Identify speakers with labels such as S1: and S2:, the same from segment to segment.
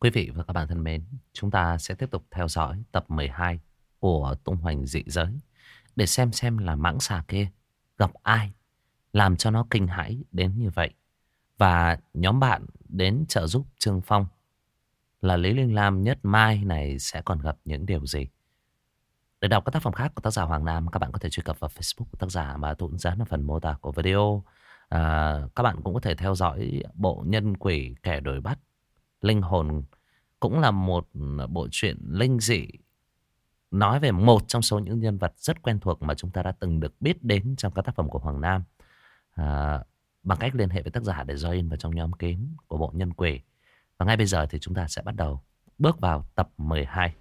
S1: Quý vị và các bạn thân mến, chúng ta sẽ tiếp tục theo dõi tập 12 của Tung Hoành Dị Giới để xem xem là mãng xà kia gặp ai làm cho nó kinh hãi đến như vậy. Và nhóm bạn đến trợ giúp Trương Phong là Lý Linh Lam Nhất Mai này sẽ còn gặp những điều gì. Để đọc các tác phẩm khác của tác giả Hoàng Nam, các bạn có thể truy cập vào Facebook của tác giả mà tôi dán ở phần mô tả của video. À, các bạn cũng có thể theo dõi bộ nhân quỷ kẻ đổi bắt linh hồn cũng là một à, bộ truyện linh dị nói về một trong số những nhân vật rất quen thuộc mà chúng ta đã từng được biết đến trong các tác phẩm của Hoàng Nam à, bằng cách liên hệ với tác giả để join vào trong nhóm kín của bộ nhân quỷ. Và ngay bây giờ thì chúng ta sẽ bắt đầu bước vào tập 12.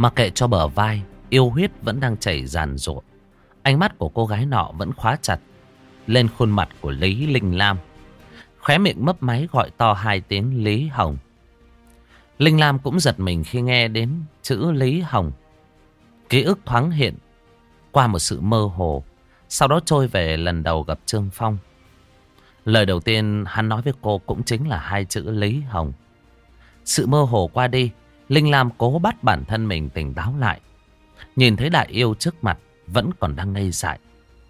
S1: Mặc kệ cho bờ vai, yêu huyết vẫn đang chảy ràn rụa. Ánh mắt của cô gái nọ vẫn khóa chặt lên khuôn mặt của Lý Linh Lam. Khóe miệng mấp máy gọi to hai tiếng Lý Hồng. Linh Lam cũng giật mình khi nghe đến chữ Lý Hồng. Ký ức thoáng hiện qua một sự mơ hồ. Sau đó trôi về lần đầu gặp Trương Phong. Lời đầu tiên hắn nói với cô cũng chính là hai chữ Lý Hồng. Sự mơ hồ qua đi, Linh Lam cố bắt bản thân mình tỉnh táo lại. Nhìn thấy đại yêu trước mặt vẫn còn đang ngây dại.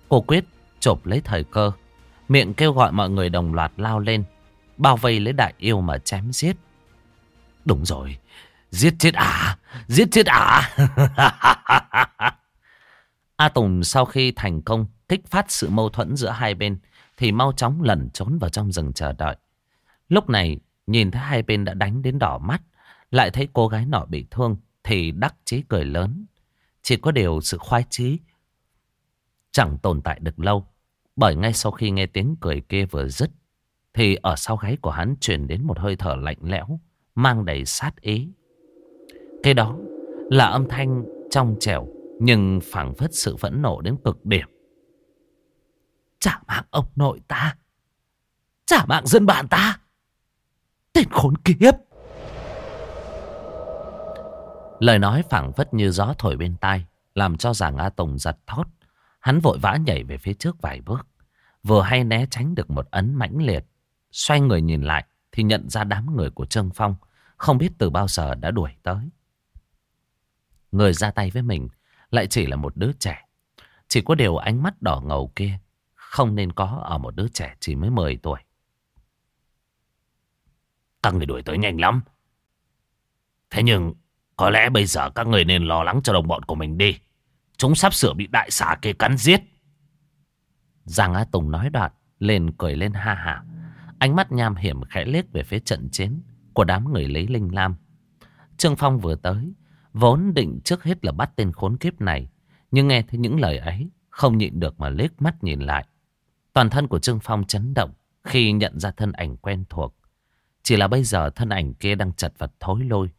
S1: Cô quyết chộp lấy thời cơ, miệng kêu gọi mọi người đồng loạt lao lên, bao vây lấy đại yêu mà chém giết. Đúng rồi, giết chết à, giết chết à. A Tùng sau khi thành công kích phát sự mâu thuẫn giữa hai bên, thì mau chóng lẩn trốn vào trong rừng chờ đợi. Lúc này nhìn thấy hai bên đã đánh đến đỏ mắt, lại thấy cô gái nọ bị thương thì đắc chí cười lớn. Chỉ có điều sự khoái chí chẳng tồn tại được lâu, bởi ngay sau khi nghe tiếng cười kia vừa dứt, thì ở sau gáy của hắn truyền đến một hơi thở lạnh lẽo, mang đầy sát ý. Cái đó là âm thanh trong trẻo, nhưng phảng phất sự phẫn nộ đến cực điểm. Trả mạng ông nội ta. Trả mạng dân bản ta. Tên khốn kiếp. Lời nói phảng phất như gió thổi bên tai. Làm cho giàng A Tùng giật thót. Hắn vội vã nhảy về phía trước vài bước. Vừa hay né tránh được một ấn mãnh liệt. Xoay người nhìn lại thì nhận ra đám người của Trương Phong. Không biết từ bao giờ đã đuổi tới. Người ra tay với mình lại chỉ là một đứa trẻ. Chỉ có điều ánh mắt đỏ ngầu kia không nên có ở một đứa trẻ chỉ mới 10 tuổi. Các người đuổi tới nhanh lắm. Thế nhưng có lẽ bây giờ các người nên lo lắng cho đồng bọn của mình đi. Chúng sắp sửa bị đại xà kia cắn giết. Giang Á Tùng nói đoạn, lên cười lên ha hả. Ánh mắt nham hiểm khẽ liếc về phía trận chiến của đám người lấy linh lam. Trương Phong vừa tới, vốn định trước hết là bắt tên khốn kiếp này. Nhưng nghe thấy những lời ấy, không nhịn được mà liếc mắt nhìn lại. Toàn thân của Trương Phong chấn động khi nhận ra thân ảnh quen thuộc. Chỉ là bây giờ thân ảnh kia đang chật vật thối lôi.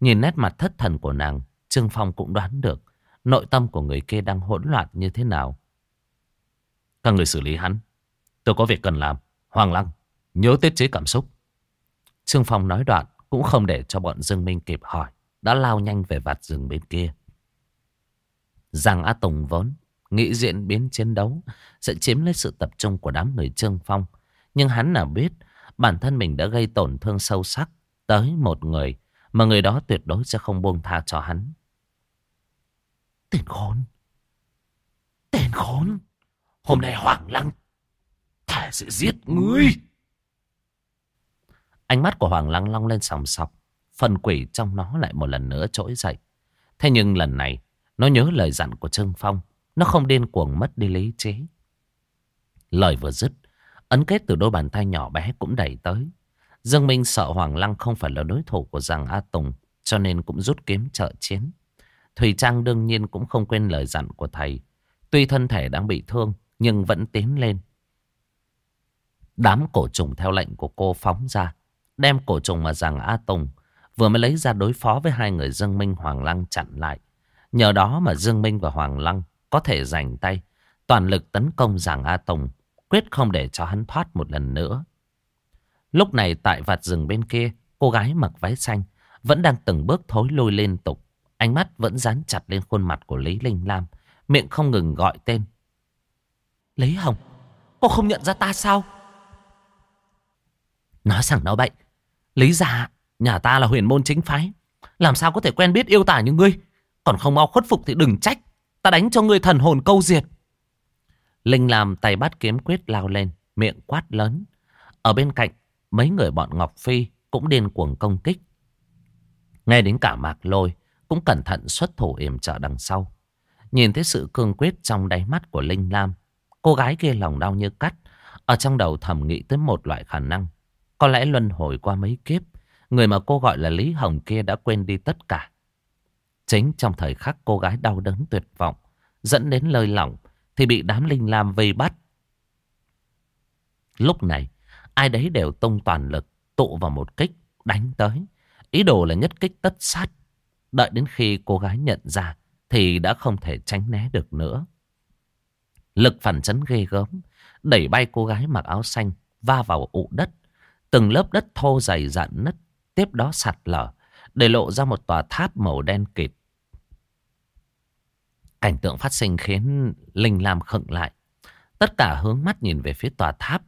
S1: Nhìn nét mặt thất thần của nàng, Trương Phong cũng đoán được nội tâm của người kia đang hỗn loạn như thế nào. Các người xử lý hắn. Tôi có việc cần làm. Hoàng Lăng, nhớ tiết chế cảm xúc. Trương Phong nói đoạn cũng không để cho bọn Dương Minh kịp hỏi. Đã lao nhanh về vạt rừng bên kia. Giang Á Tùng vốn nghĩ diễn biến chiến đấu sẽ chiếm lấy sự tập trung của đám người Trương Phong. Nhưng hắn nào biết bản thân mình đã gây tổn thương sâu sắc tới một người mà người đó tuyệt đối sẽ không buông tha cho hắn. Tên khốn! Tên khốn! Hôm nay Hoàng Lăng thề sẽ giết ngươi! Ánh mắt của Hoàng Lăng long lên sòng sọc. Phần quỷ trong nó lại một lần nữa trỗi dậy. Thế nhưng lần này, Nó nhớ lời dặn của Trương Phong. Nó không điên cuồng mất đi lý trí. Lời vừa dứt. Ấn kết từ đôi bàn tay nhỏ bé cũng đẩy tới. Dương Minh sợ Hoàng Lăng không phải là đối thủ của Giàng A Tùng. Cho nên cũng rút kiếm trợ chiến. Thùy Trang đương nhiên cũng không quên lời dặn của thầy. Tuy thân thể đang bị thương nhưng vẫn tiến lên. Đám cổ trùng theo lệnh của cô phóng ra. Đem cổ trùng mà Giàng A Tùng vừa mới lấy ra đối phó với hai người Dương Minh Hoàng Lăng chặn lại. Nhờ đó mà Dương Minh và Hoàng Lăng có thể giành tay, toàn lực tấn công Giàng A Tùng, quyết không để cho hắn thoát một lần nữa. Lúc này tại vạt rừng bên kia, cô gái mặc váy xanh vẫn đang từng bước thối lui liên tục. Ánh mắt vẫn dán chặt lên khuôn mặt của Lý Linh Lam, miệng không ngừng gọi tên. Lý Hồng, cô không nhận ra ta sao? Nói rằng nói bậy, Lý già Nhà ta là huyền môn chính phái. Làm sao có thể quen biết yêu tả như ngươi. Còn không mau khuất phục thì đừng trách. Ta đánh cho ngươi thần hồn câu diệt. Linh làm tay bắt kiếm quyết lao lên. Miệng quát lớn. Ở bên cạnh mấy người bọn Ngọc Phi cũng điên cuồng công kích. Nghe đến cả mạc lôi cũng cẩn thận xuất thủ yểm trợ đằng sau. Nhìn thấy sự cương quyết trong đáy mắt của Linh Lam. Cô gái kia lòng đau như cắt. Ở trong đầu thầm nghĩ tới một loại khả năng. Có lẽ luân hồi qua mấy kiếp Người mà cô gọi là Lý Hồng kia đã quên đi tất cả. Chính trong thời khắc cô gái đau đớn tuyệt vọng, dẫn đến lơi lỏng, thì bị đám linh lam vây bắt. Lúc này, ai đấy đều tung toàn lực, tụ vào một kích, đánh tới. Ý đồ là nhất kích tất sát. Đợi đến khi cô gái nhận ra, thì đã không thể tránh né được nữa. Lực phản chấn ghê gớm, đẩy bay cô gái mặc áo xanh, va vào ụ đất. Từng lớp đất thô dày dặn nứt tiếp đó sạt lở, để lộ ra một tòa tháp màu đen kịt. Cảnh tượng phát sinh khiến Linh Lam khựng lại. Tất cả hướng mắt nhìn về phía tòa tháp,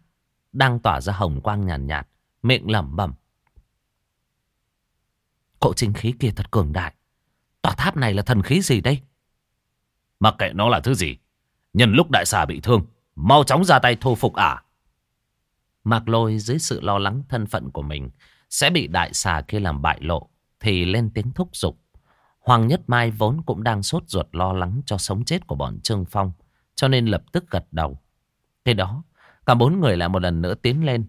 S1: đang tỏa ra hồng quang nhàn nhạt, nhạt, miệng lẩm bẩm. Cỗ chính khí kia thật cường đại. Tòa tháp này là thần khí gì đây? Mặc kệ nó là thứ gì, nhân lúc đại xà bị thương, mau chóng ra tay thu phục ả. Mạc lôi dưới sự lo lắng thân phận của mình, sẽ bị đại xà kia làm bại lộ thì lên tiếng thúc giục. Hoàng Nhất Mai vốn cũng đang sốt ruột lo lắng cho sống chết của bọn Trương Phong cho nên lập tức gật đầu. Thế đó, cả bốn người lại một lần nữa tiến lên.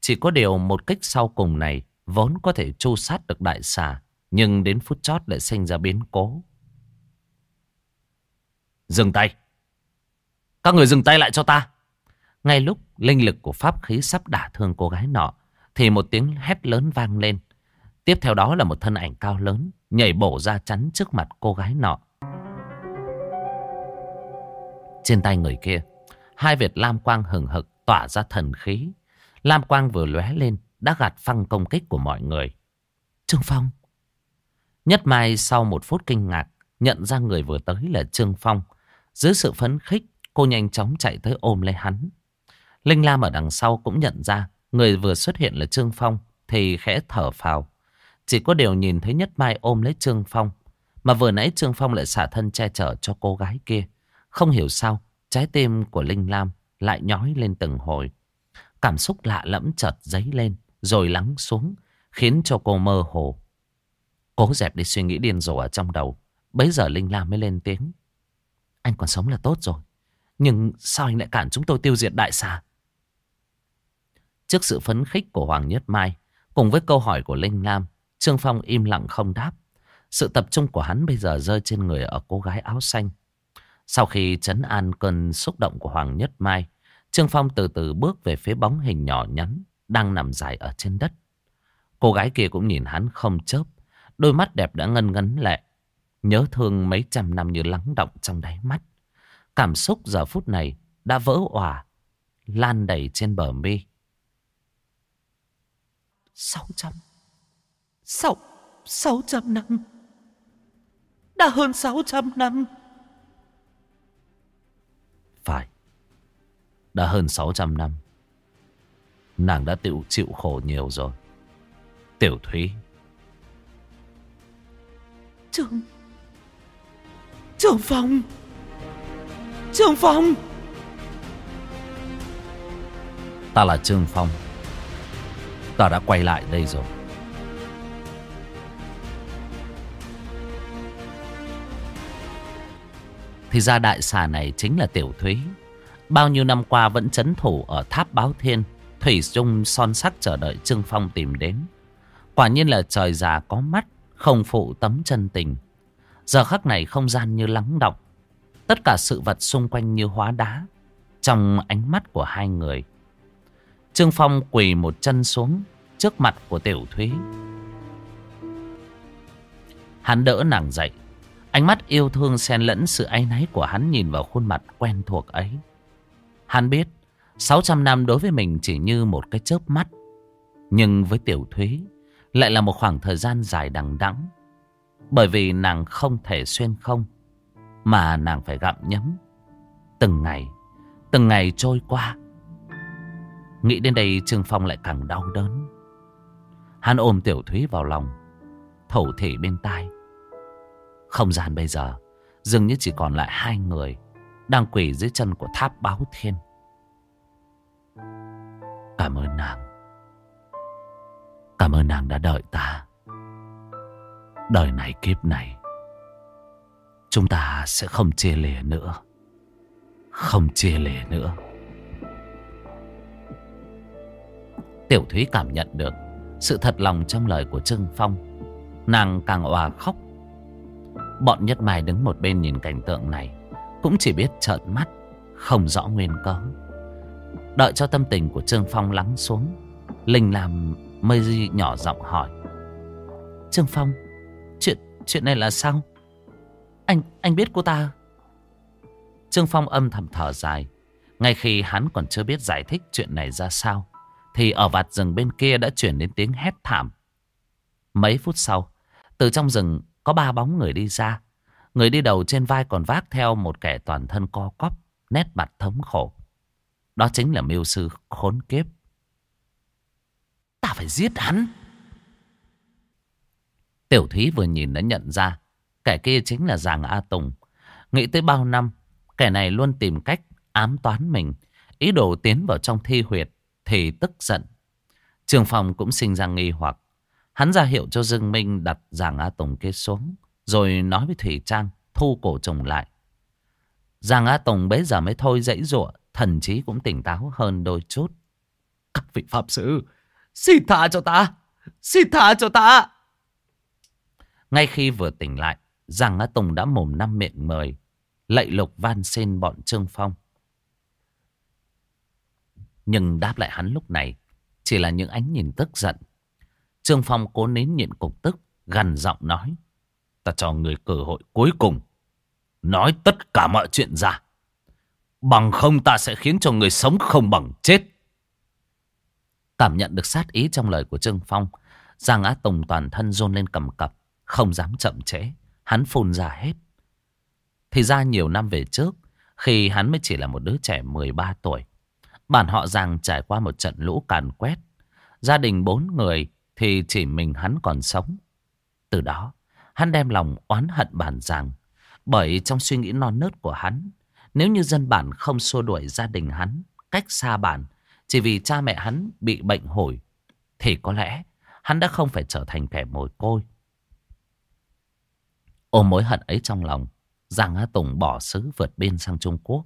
S1: Chỉ có điều một kích sau cùng này vốn có thể chu sát được đại xà nhưng đến phút chót lại sinh ra biến cố. Dừng tay. Các người dừng tay lại cho ta. Ngay lúc linh lực của pháp khí sắp đả thương cô gái nọ thì một tiếng hét lớn vang lên. Tiếp theo đó là một thân ảnh cao lớn nhảy bổ ra chắn trước mặt cô gái nọ. Trên tay người kia, hai Việt lam quang hừng hực tỏa ra thần khí. Lam quang vừa lóe lên đã gạt phăng công kích của mọi người. Trương Phong. Nhất Mai sau một phút kinh ngạc nhận ra người vừa tới là Trương Phong. Dưới sự phấn khích, cô nhanh chóng chạy tới ôm lấy hắn. Linh Lam ở đằng sau cũng nhận ra Người vừa xuất hiện là Trương Phong Thì khẽ thở phào Chỉ có điều nhìn thấy Nhất Mai ôm lấy Trương Phong Mà vừa nãy Trương Phong lại xả thân che chở cho cô gái kia Không hiểu sao Trái tim của Linh Lam lại nhói lên từng hồi Cảm xúc lạ lẫm chợt dấy lên Rồi lắng xuống Khiến cho cô mơ hồ Cố dẹp đi suy nghĩ điên rồ ở trong đầu Bấy giờ Linh Lam mới lên tiếng Anh còn sống là tốt rồi Nhưng sao anh lại cản chúng tôi tiêu diệt đại xà Trước sự phấn khích của Hoàng Nhất Mai, cùng với câu hỏi của Linh Lam, Trương Phong im lặng không đáp. Sự tập trung của hắn bây giờ rơi trên người ở cô gái áo xanh. Sau khi chấn an cơn xúc động của Hoàng Nhất Mai, Trương Phong từ từ bước về phía bóng hình nhỏ nhắn đang nằm dài ở trên đất. Cô gái kia cũng nhìn hắn không chớp, đôi mắt đẹp đã ngân ngấn lệ. Nhớ thương mấy trăm năm như lắng động trong đáy mắt. Cảm xúc giờ phút này đã vỡ òa, lan đầy trên bờ mi. Sáu trăm Sáu Sáu trăm năm Đã hơn sáu trăm năm phải. Đã hơn sáu trăm năm Nàng đã tự chịu khổ nhiều rồi. Tiểu Thúy. Trương Trương Phong Trương Phong Ta là Trương Phong. Ta đã quay lại đây rồi Thì ra đại xà này chính là Tiểu Thúy. Bao nhiêu năm qua vẫn chấn thủ ở tháp báo thiên. Thủy Dung son sắc chờ đợi Trương Phong tìm đến. Quả nhiên là trời già có mắt, không phụ tấm chân tình. Giờ khắc này không gian như lắng động. Tất cả sự vật xung quanh như hóa đá. Trong ánh mắt của hai người. Trương Phong quỳ một chân xuống trước mặt của Tiểu Thúy. Hắn đỡ nàng dậy. Ánh mắt yêu thương xen lẫn sự áy náy của hắn nhìn vào khuôn mặt quen thuộc ấy. Hắn biết 600 năm đối với mình chỉ như một cái chớp mắt. Nhưng với Tiểu Thúy lại là một khoảng thời gian dài đằng đẵng. Bởi vì nàng không thể xuyên không, mà nàng phải gặm nhấm. Từng ngày, từng ngày trôi qua. Nghĩ đến đây Trương Phong lại càng đau đớn. Hắn ôm Tiểu Thúy vào lòng, thổ thể bên tai. Không gian bây giờ, dường như chỉ còn lại hai người đang quỳ dưới chân của tháp báo thiên. Cảm ơn nàng. Cảm ơn nàng đã đợi ta. Đời này kiếp này. Chúng ta sẽ không chia lìa nữa. Không chia lìa nữa. Tiểu Thúy cảm nhận được sự thật lòng trong lời của Trương Phong. Nàng càng òa khóc. Bọn Nhất Mai đứng một bên nhìn cảnh tượng này. Cũng chỉ biết trợn mắt, không rõ nguyên cớ. Đợi cho tâm tình của Trương Phong lắng xuống Linh làm mây nhỏ giọng hỏi Trương Phong Chuyện chuyện này là sao Anh anh biết cô ta Trương Phong âm thầm thở dài Ngay khi hắn còn chưa biết giải thích chuyện này ra sao Thì ở vạt rừng bên kia đã chuyển đến tiếng hét thảm Mấy phút sau Từ trong rừng có ba bóng người đi ra Người đi đầu trên vai còn vác theo một kẻ toàn thân co cóp, Nét mặt thống khổ đó chính là miêu sư khốn kiếp. Ta phải giết hắn. Tiểu Thúy vừa nhìn đã nhận ra. Kẻ kia chính là Giàng A Tùng. Nghĩ tới bao năm. Kẻ này luôn tìm cách ám toán mình. Ý đồ tiến vào trong thi huyệt. Thì tức giận. Trường phòng cũng sinh ra nghi hoặc. Hắn ra hiệu cho Dương Minh đặt Giàng A Tùng kia xuống. Rồi nói với Thủy Trang thu cổ chồng lại. Giàng A Tùng bấy giờ mới thôi dãy ruộng thần trí cũng tỉnh táo hơn đôi chút. Các vị Pháp Sư, xin tha cho ta, xin tha cho ta. Ngay khi vừa tỉnh lại, Giang Á Tùng đã mồm năm miệng mời, lạy lục van xin bọn Trương Phong. Nhưng đáp lại hắn lúc này chỉ là những ánh nhìn tức giận. Trương Phong cố nín nhịn cục tức, gần giọng nói. Ta cho người cơ hội cuối cùng. Nói tất cả mọi chuyện ra. Bằng không ta sẽ khiến cho người sống không bằng chết. Cảm nhận được sát ý trong lời của Trương Phong. Giang Á Tùng toàn thân rôn lên cầm cập. Không dám chậm trễ. Hắn phun ra hết. Thì ra nhiều năm về trước. Khi hắn mới chỉ là một đứa trẻ 13 tuổi. Bản họ Giang trải qua một trận lũ càn quét. Gia đình bốn người thì chỉ mình hắn còn sống. Từ đó, hắn đem lòng oán hận bản rằng, Bởi trong suy nghĩ non nớt của hắn, nếu như dân bản không xua đuổi gia đình hắn cách xa bản chỉ vì cha mẹ hắn bị bệnh hồi thì có lẽ hắn đã không phải trở thành kẻ mồi côi. Ôm mối hận ấy trong lòng, Giang Á Tùng bỏ xứ vượt biên sang Trung Quốc.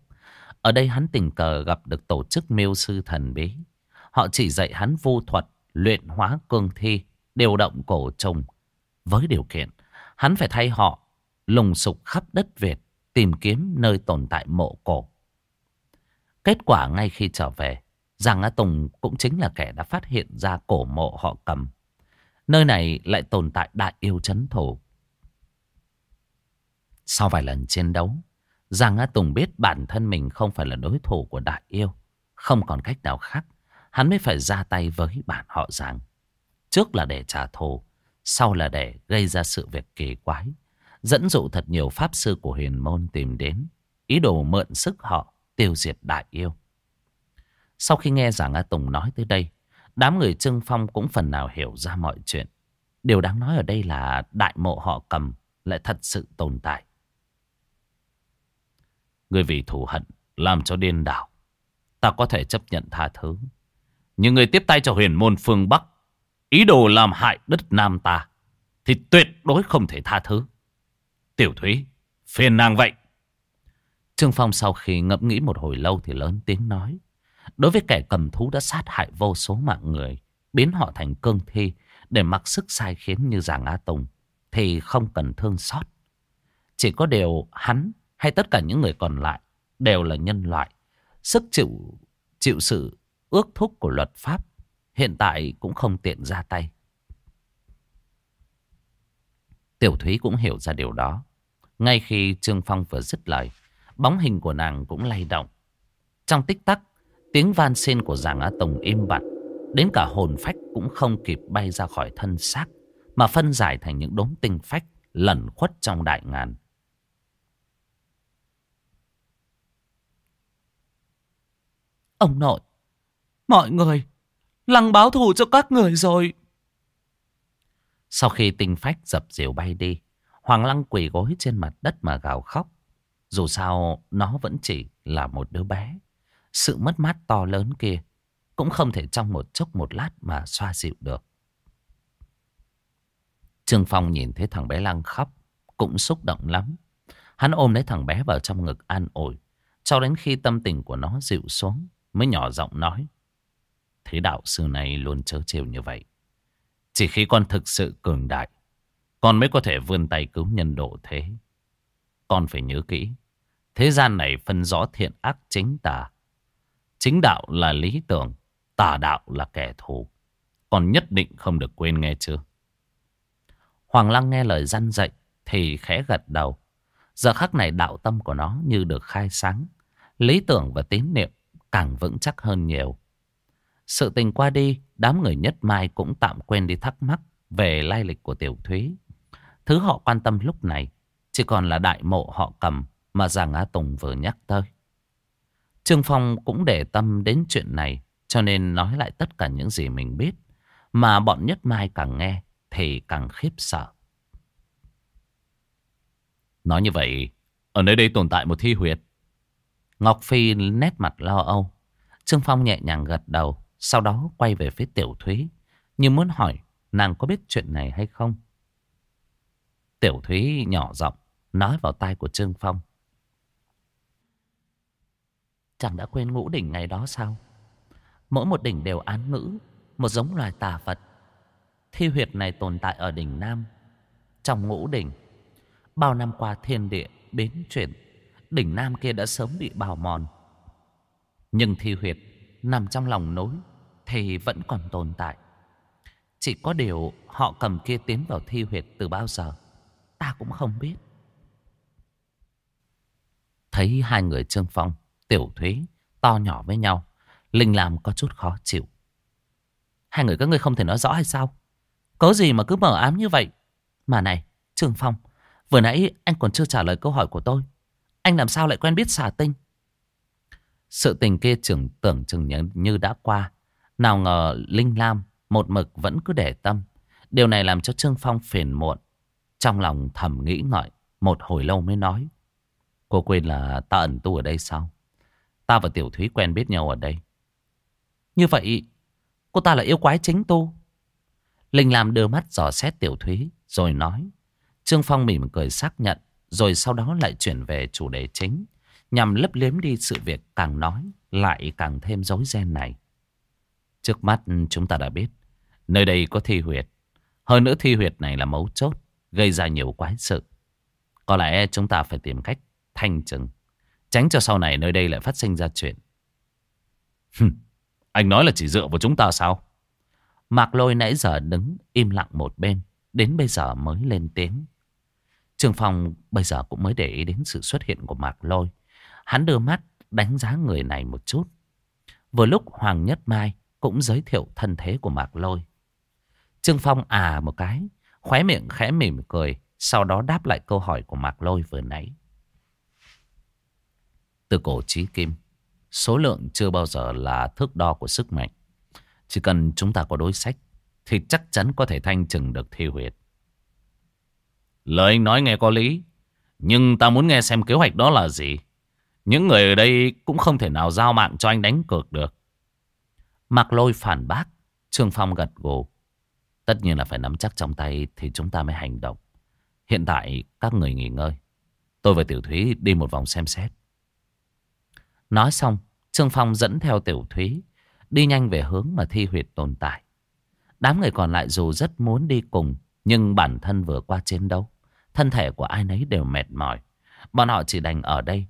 S1: Ở đây hắn tình cờ gặp được tổ chức miêu sư thần bí. Họ chỉ dạy hắn vô thuật, luyện hóa cương thi, điều động cổ trùng. Với điều kiện, hắn phải thay họ lùng sục khắp đất Việt tìm kiếm nơi tồn tại mộ cổ. Kết quả ngay khi trở về, Giang Á Tùng cũng chính là kẻ đã phát hiện ra cổ mộ họ cầm. Nơi này lại tồn tại đại yêu chấn thủ. Sau vài lần chiến đấu, Giang Á Tùng biết bản thân mình không phải là đối thủ của đại yêu. Không còn cách nào khác, hắn mới phải ra tay với bản họ Giang. Trước là để trả thù, sau là để gây ra sự việc kỳ quái dẫn dụ thật nhiều pháp sư của huyền môn tìm đến, ý đồ mượn sức họ tiêu diệt đại yêu. Sau khi nghe Giảng A Tùng nói tới đây, đám người Trưng Phong cũng phần nào hiểu ra mọi chuyện. Điều đáng nói ở đây là đại mộ họ cầm lại thật sự tồn tại. Người vì thù hận làm cho điên đảo, ta có thể chấp nhận tha thứ. Nhưng người tiếp tay cho huyền môn phương Bắc, ý đồ làm hại đất Nam ta, thì tuyệt đối không thể tha thứ. Tiểu Thúy, phiền nàng vậy. Trương Phong sau khi ngẫm nghĩ một hồi lâu thì lớn tiếng nói. Đối với kẻ cầm thú đã sát hại vô số mạng người, biến họ thành cương thi để mặc sức sai khiến như Giàng A Tùng, thì không cần thương xót. Chỉ có điều hắn hay tất cả những người còn lại đều là nhân loại. Sức chịu chịu sự ước thúc của luật pháp hiện tại cũng không tiện ra tay. Tiểu Thúy cũng hiểu ra điều đó. Ngay khi Trương Phong vừa dứt lời, bóng hình của nàng cũng lay động. Trong tích tắc, tiếng van xin của Giàng Á Tùng im bặt. Đến cả hồn phách cũng không kịp bay ra khỏi thân xác, mà phân giải thành những đốm tinh phách lẩn khuất trong đại ngàn. Ông nội, mọi người, lăng báo thù cho các người rồi. Sau khi tinh phách dập dìu bay đi, Hoàng Lăng quỳ gối trên mặt đất mà gào khóc. Dù sao, nó vẫn chỉ là một đứa bé. Sự mất mát to lớn kia cũng không thể trong một chốc một lát mà xoa dịu được. Trương Phong nhìn thấy thằng bé Lăng khóc, cũng xúc động lắm. Hắn ôm lấy thằng bé vào trong ngực an ủi, cho đến khi tâm tình của nó dịu xuống, mới nhỏ giọng nói. Thế đạo sư này luôn chớ trêu như vậy. Chỉ khi con thực sự cường đại, con mới có thể vươn tay cứu nhân độ thế. Con phải nhớ kỹ, thế gian này phân rõ thiện ác chính tà. Chính đạo là lý tưởng, tà đạo là kẻ thù. Con nhất định không được quên nghe chưa? Hoàng Lăng nghe lời răn dạy thì khẽ gật đầu. Giờ khắc này đạo tâm của nó như được khai sáng. Lý tưởng và tín niệm càng vững chắc hơn nhiều. Sự tình qua đi, đám người nhất mai cũng tạm quên đi thắc mắc về lai lịch của Tiểu Thúy. Thứ họ quan tâm lúc này chỉ còn là đại mộ họ cầm mà Giàng Á Tùng vừa nhắc tới. Trương Phong cũng để tâm đến chuyện này cho nên nói lại tất cả những gì mình biết. Mà bọn nhất mai càng nghe thì càng khiếp sợ. Nói như vậy, ở nơi đây tồn tại một thi huyệt. Ngọc Phi nét mặt lo âu. Trương Phong nhẹ nhàng gật đầu, sau đó quay về phía Tiểu Thúy, như muốn hỏi nàng có biết chuyện này hay không. Tiểu Thúy nhỏ giọng nói vào tai của Trương Phong. Chẳng đã quên ngũ đỉnh ngày đó sao? Mỗi một đỉnh đều án ngữ, một giống loài tà Phật. Thi huyệt này tồn tại ở đỉnh Nam, trong ngũ đỉnh. Bao năm qua thiên địa biến chuyển, đỉnh Nam kia đã sớm bị bào mòn. Nhưng thi huyệt nằm trong lòng núi thì vẫn còn tồn tại. Chỉ có điều họ cầm kia tiến vào thi huyệt từ bao giờ, ta cũng không biết. Thấy hai người Trương Phong, Tiểu Thúy, to nhỏ với nhau, Linh làm có chút khó chịu. Hai người các ngươi không thể nói rõ hay sao? Có gì mà cứ mở ám như vậy? Mà này, Trương Phong, vừa nãy anh còn chưa trả lời câu hỏi của tôi. Anh làm sao lại quen biết xà tinh? Sự tình kia trưởng tưởng chừng như đã qua. Nào ngờ Linh Lam một mực vẫn cứ để tâm. Điều này làm cho Trương Phong phiền muộn. Trong lòng thầm nghĩ ngợi, một hồi lâu mới nói. Cô quên là ta ẩn tu ở đây sao? Ta và Tiểu Thúy quen biết nhau ở đây. Như vậy, cô ta là yêu quái chính tu. Linh Lam đưa mắt dò xét Tiểu Thúy, rồi nói. Trương Phong mỉm cười xác nhận, rồi sau đó lại chuyển về chủ đề chính, nhằm lấp liếm đi sự việc càng nói, lại càng thêm rối ren này. Trước mắt ừ, chúng ta đã biết, nơi đây có thi huyệt. Hơn nữa thi huyệt này là mấu chốt, gây ra nhiều quái sự. Có lẽ chúng ta phải tìm cách thanh trừng, tránh cho sau này nơi đây lại phát sinh ra chuyện. Anh nói là chỉ dựa vào chúng ta sao? Mạc Lôi nãy giờ đứng im lặng một bên, đến bây giờ mới lên tiếng. Trường Phòng bây giờ cũng mới để ý đến sự xuất hiện của Mạc Lôi. Hắn đưa mắt đánh giá người này một chút. Vừa lúc Hoàng Nhất Mai cũng giới thiệu thân thế của Mạc Lôi. Trương Phong à một cái, khóe miệng khẽ mỉm cười, sau đó đáp lại câu hỏi của Mạc Lôi vừa nãy. Từ cổ chí kim, số lượng chưa bao giờ là thước đo của sức mạnh. Chỉ cần chúng ta có đối sách, thì chắc chắn có thể thanh trừng được thi huyệt. Lời anh nói nghe có lý, nhưng ta muốn nghe xem kế hoạch đó là gì. Những người ở đây cũng không thể nào giao mạng cho anh đánh cược được. Mạc lôi phản bác, Trương Phong gật gù. Tất nhiên là phải nắm chắc trong tay thì chúng ta mới hành động. Hiện tại các người nghỉ ngơi. Tôi và Tiểu Thúy đi một vòng xem xét.
S2: Nói xong, Trương Phong dẫn theo Tiểu Thúy, đi nhanh về hướng mà thi huyệt tồn tại. Đám người còn lại dù rất muốn đi cùng, nhưng bản thân vừa qua chiến đấu. Thân thể của ai nấy đều mệt mỏi. Bọn họ chỉ đành ở đây,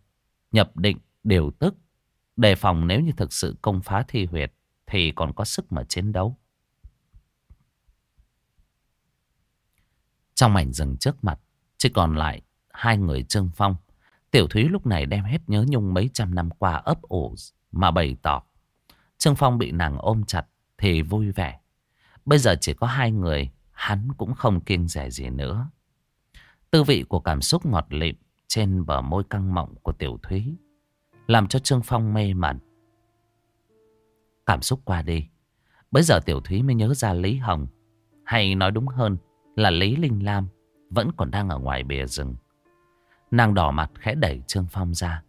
S2: nhập định, điều tức, đề phòng nếu như thực sự công phá thi huyệt, thì còn có sức mà chiến đấu. Trong mảnh rừng trước mặt, chỉ còn lại hai người Trương Phong. Tiểu Thúy lúc này đem hết nhớ nhung mấy trăm năm qua ấp ủ mà bày tỏ. Trương Phong bị nàng ôm chặt thì vui vẻ. Bây giờ chỉ có hai người, hắn cũng không kiêng rẻ gì nữa. Tư vị của cảm xúc ngọt lịm trên bờ môi căng mọng của Tiểu Thúy làm cho Trương Phong mê mẩn. Cảm xúc qua đi, bây giờ Tiểu Thúy mới nhớ ra Lý Hồng, hay nói đúng hơn là Lý Linh Lam vẫn còn đang ở ngoài bìa rừng. Nàng đỏ mặt khẽ đẩy Trương Phong ra.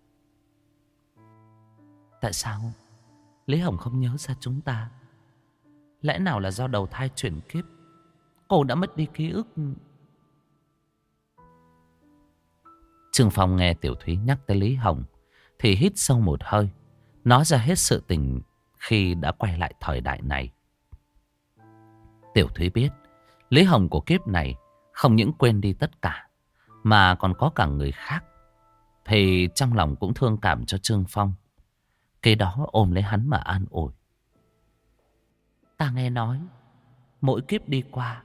S2: Tại sao Lý Hồng không nhớ ra chúng ta? Lẽ nào là do đầu thai chuyển kiếp? Cô đã mất đi ký ức. Trương Phong nghe Tiểu Thúy nhắc tới Lý Hồng thì hít sâu một hơi, nói ra hết sự tình khi đã quay lại thời đại này. Tiểu Thúy biết, Lý Hồng của kiếp này không những quên đi tất cả, mà còn có cả người khác. Thì trong lòng cũng thương cảm cho Trương Phong. Cái đó ôm lấy hắn mà an ủi. Ta nghe nói, mỗi kiếp đi qua,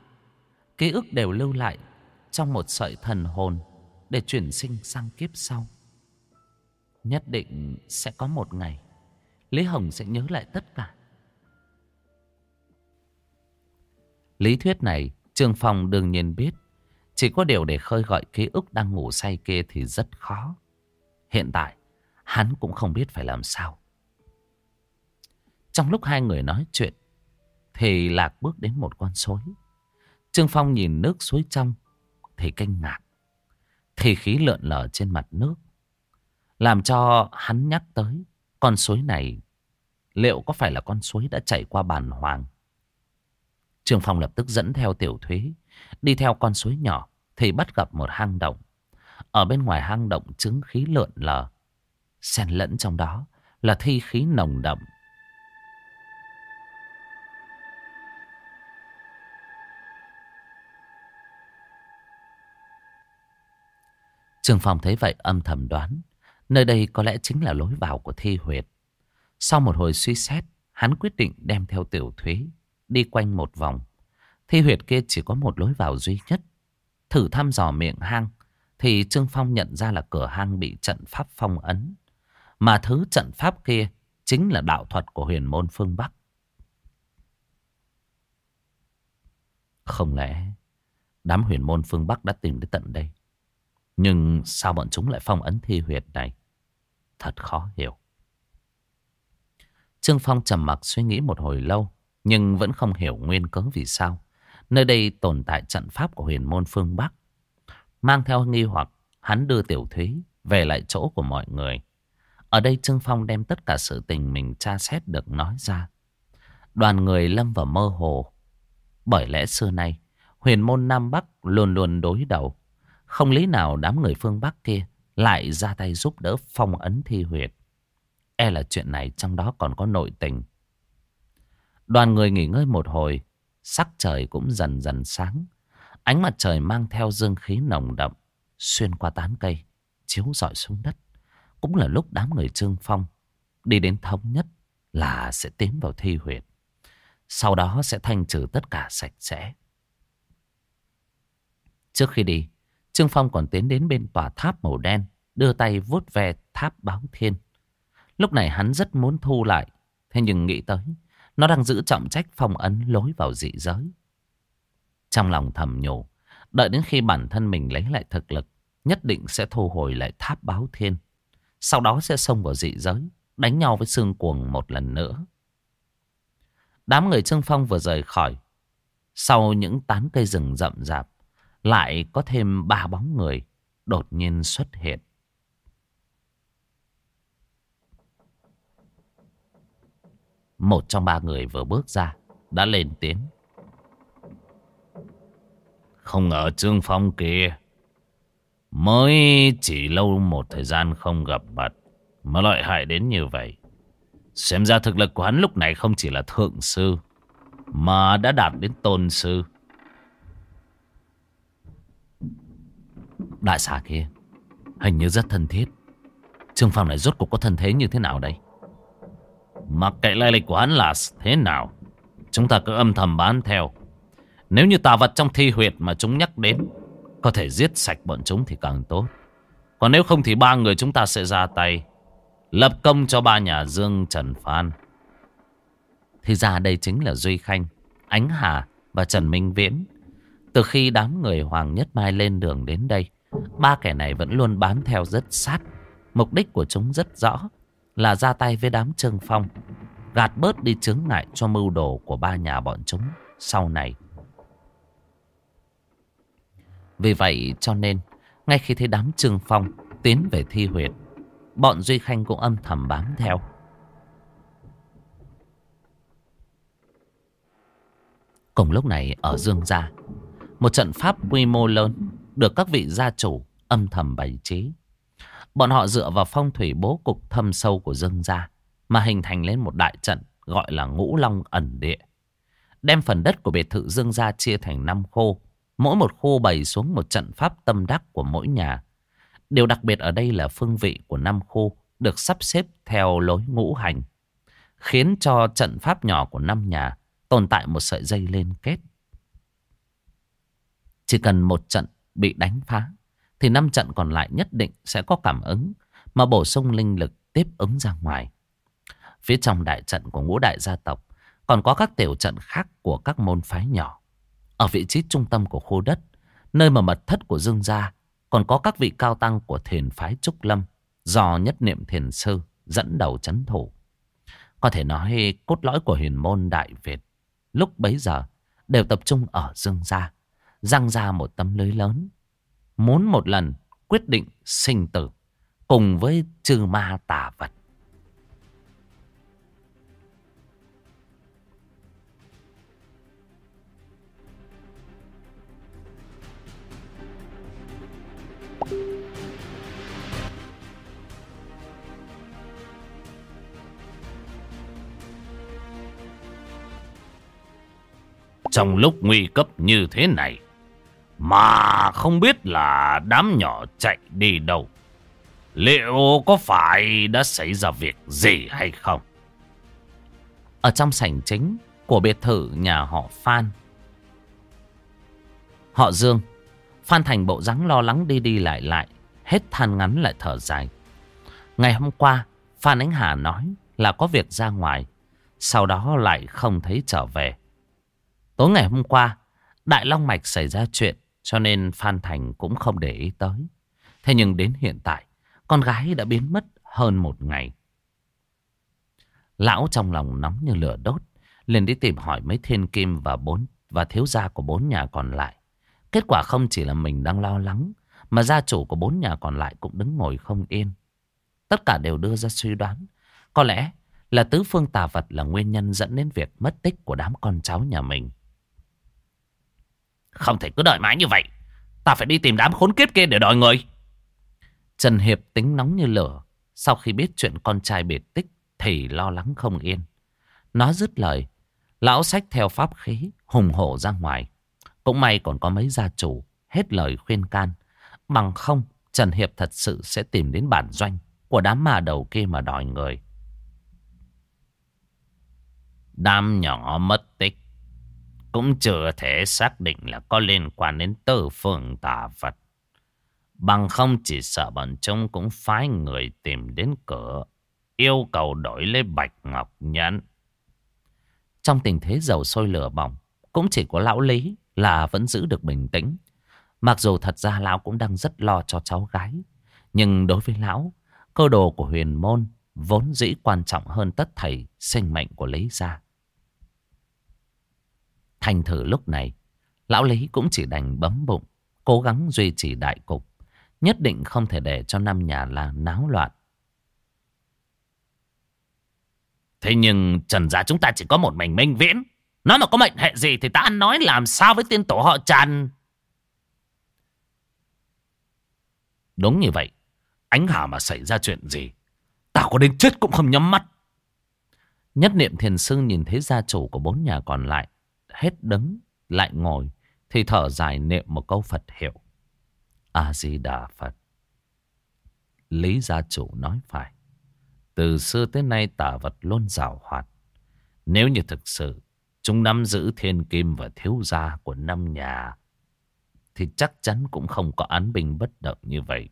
S2: ký ức đều lưu lại trong một sợi thần hồn để chuyển sinh sang kiếp sau. Nhất định sẽ có một ngày, Lý Hồng sẽ nhớ lại tất cả. Lý thuyết này, Trương Phong đương nhiên biết. Chỉ có điều để khơi gọi ký ức đang ngủ say kia thì rất khó. Hiện tại, hắn cũng không biết phải làm sao. Trong lúc hai người nói chuyện, thì Lạc bước đến một con suối. Trương Phong nhìn nước suối trong, thì kinh ngạc. Thì khí lượn lờ trên mặt nước. Làm cho hắn nhắc tới con suối này, liệu có phải là con suối đã chảy qua bàn hoàng. Trương Phong lập tức dẫn theo Tiểu Thúy, đi theo con suối nhỏ thì bắt gặp một hang động. Ở bên ngoài hang động chứng khí lượn lờ. Xen lẫn trong đó là thi khí nồng đậm Trương Phong thấy vậy âm thầm đoán. Nơi đây có lẽ chính là lối vào của thi huyệt. Sau một hồi suy xét, hắn quyết định đem theo tiểu thúy, đi quanh một vòng. Thi huyệt kia chỉ có một lối vào duy nhất. Thử thăm dò miệng hang, thì Trương Phong nhận ra là cửa hang bị trận pháp phong ấn. Mà thứ trận pháp kia chính là đạo thuật của huyền môn phương Bắc. Không lẽ đám huyền môn phương Bắc đã tìm đến tận đây? Nhưng sao bọn chúng lại phong ấn thi huyệt này? Thật khó hiểu. Trương Phong trầm mặc suy nghĩ một hồi lâu, nhưng vẫn không hiểu nguyên cớ vì sao. Nơi đây tồn tại trận pháp của huyền môn phương Bắc. Mang theo nghi hoặc, hắn đưa Tiểu Thúy về lại chỗ của mọi người. Ở đây Trương Phong đem tất cả sự tình mình tra xét được nói ra. Đoàn người lâm vào mơ hồ. Bởi lẽ xưa nay, huyền môn Nam Bắc luôn luôn đối đầu. Không lý nào đám người phương Bắc kia lại ra tay giúp đỡ phong ấn thi huyệt. E là chuyện này trong đó còn có nội tình. Đoàn người nghỉ ngơi một hồi, sắc trời cũng dần dần sáng. Ánh mặt trời mang theo dương khí nồng đậm, xuyên qua tán cây, chiếu rọi xuống đất. Cũng là lúc đám người Trương Phong đi đến thống nhất là sẽ tiến vào thi huyệt. Sau đó sẽ thanh trừ tất cả sạch sẽ. Trước khi đi, Trương Phong còn tiến đến bên tòa tháp màu đen, đưa tay vuốt về tháp báo thiên. Lúc này hắn rất muốn thu lại, thế nhưng nghĩ tới, nó đang giữ trọng trách phong ấn lối vào dị giới. Trong lòng thầm nhủ, đợi đến khi bản thân mình lấy lại thực lực, nhất định sẽ thu hồi lại tháp báo thiên. Sau đó sẽ xông vào dị giới, đánh nhau với xương cuồng một lần nữa. Đám người Trương Phong vừa rời khỏi, sau những tán cây rừng rậm rạp, lại có thêm ba bóng người đột nhiên xuất hiện. Một trong ba người vừa bước ra đã lên tiếng. Không ngờ Trương Phong kia mới chỉ lâu một thời gian không gặp mặt
S1: Mà lợi hại đến như vậy Xem ra thực lực của hắn lúc này không chỉ là thượng sư Mà đã đạt đến tôn sư
S2: Đại xà kia, Hình như rất thân thiết. Trương Phong này rốt cuộc có thân thế như thế nào đây?
S1: Mặc kệ lai lịch của hắn là thế nào, Chúng ta cứ âm thầm bán theo. Nếu như tà vật trong thi huyệt mà chúng nhắc đến Có thể giết sạch bọn chúng thì càng tốt. Còn nếu không thì ba người chúng ta sẽ ra tay, Lập công cho ba nhà Dương Trần Phan.
S2: Thì ra đây chính là Duy Khanh, Ánh Hà và Trần Minh Viễn. Từ khi đám người Hoàng Nhất Mai lên đường đến đây Ba kẻ này vẫn luôn bám theo rất sát. Mục đích của chúng rất rõ, Là ra tay với đám Trương Phong, Gạt bớt đi chứng ngại cho mưu đồ của ba nhà bọn chúng sau này. Vì vậy cho nên, Ngay khi thấy đám Trương Phong tiến về thi huyệt, Bọn Duy Khanh cũng âm thầm bám theo. Cùng lúc này, ở Dương Gia, Một trận pháp quy mô lớn được các vị gia chủ âm thầm bày trí. Bọn họ dựa vào phong thủy bố cục thâm sâu của Dương Gia Mà hình thành lên một đại trận Gọi là ngũ long ẩn địa. Đem phần đất của biệt thự Dương Gia chia thành năm khu Mỗi một khu bày xuống một trận pháp tâm đắc của mỗi nhà. Điều đặc biệt ở đây là phương vị của năm khu được sắp xếp theo lối ngũ hành, khiến cho trận pháp nhỏ của năm nhà tồn tại một sợi dây liên kết. Chỉ cần một trận bị đánh phá, thì năm trận còn lại nhất định sẽ có cảm ứng mà bổ sung linh lực tiếp ứng ra ngoài. Phía trong đại trận của ngũ đại gia tộc còn có các tiểu trận khác của các môn phái nhỏ. Ở vị trí trung tâm của khu đất, nơi mà mật thất của Dương Gia còn có các vị cao tăng của thiền phái Trúc Lâm do nhất niệm thiền sư dẫn đầu chấn thủ. Có thể nói cốt lõi của huyền môn Đại Việt lúc bấy giờ đều tập trung ở Dương Gia, răng ra một tấm lưới lớn. Muốn một lần quyết định sinh tử cùng với trừ ma tà vật.
S1: Trong lúc nguy cấp như thế này mà không biết là đám nhỏ chạy đi đâu. Liệu có phải đã xảy ra việc gì hay không?
S2: Ở trong sảnh chính của biệt thự nhà họ Phan. Họ Dương Phan Thành bộ dáng lo lắng đi đi lại lại Hết than ngắn lại thở dài. Ngày hôm qua Phan Ánh Hà nói là có việc ra ngoài Sau đó lại không thấy trở về. Tối ngày hôm qua, Đại Long Mạch xảy ra chuyện cho nên Phan Thành cũng không để ý tới. Thế nhưng đến hiện tại, con gái đã biến mất hơn một ngày. Lão trong lòng nóng như lửa đốt, liền đi tìm hỏi mấy thiên kim và bốn và thiếu gia của bốn nhà còn lại. Kết quả không chỉ là mình đang lo lắng, mà gia chủ của bốn nhà còn lại cũng đứng ngồi không yên. Tất cả đều đưa ra suy đoán, có lẽ là tứ phương tà vật là nguyên nhân dẫn đến việc mất tích của đám con cháu nhà mình.
S1: Không thể cứ đợi mãi như vậy. Ta phải đi tìm đám khốn kiếp kia để đòi người.
S2: Trần Hiệp tính nóng như lửa. Sau khi biết chuyện con trai biệt tích thì lo lắng không yên. Nó dứt lời. Lão sách theo pháp khí, hùng hổ ra ngoài. Cũng may còn có mấy gia chủ, hết lời khuyên can. Bằng không, Trần Hiệp thật sự sẽ tìm đến bản doanh của đám mà đầu kia mà đòi người.
S1: Đám nhỏ mất tích cũng chưa thể xác định là có liên quan đến tử phượng tà vật. Bằng không chỉ sợ bọn chúng cũng phái người tìm đến cửa, yêu cầu đổi lấy bạch ngọc nhẫn.
S2: Trong tình thế dầu sôi lửa bỏng, cũng chỉ có lão Lý là vẫn giữ được bình tĩnh. Mặc dù thật ra lão cũng đang rất lo cho cháu gái. Nhưng đối với lão, cơ đồ của huyền môn vốn dĩ quan trọng hơn tất thảy sinh mệnh của Lý gia. Thành thử lúc này, lão Lý cũng chỉ đành bấm bụng, cố gắng duy trì đại cục. Nhất định không thể để cho năm nhà là náo loạn.
S1: Thế nhưng Trần gia chúng ta chỉ có một mình Minh Viễn. Nó mà có mệnh hệ gì thì ta ăn nói làm sao với tiên tổ họ Trần.
S2: Đúng như vậy. Ánh Hà mà xảy ra chuyện gì.
S1: Tao có đến chết cũng không nhắm mắt.
S2: Nhất niệm thiền sư nhìn thấy gia chủ của bốn nhà còn lại. Hết đứng, lại ngồi. Thì thở dài niệm một câu Phật hiệu. A-di-đà Phật. Lý gia chủ nói phải. Từ xưa tới nay tà vật luôn rào hoạt. Nếu như thực sự chúng nắm giữ thiên kim và thiếu gia của năm nhà thì chắc chắn cũng không có án binh bất động như vậy.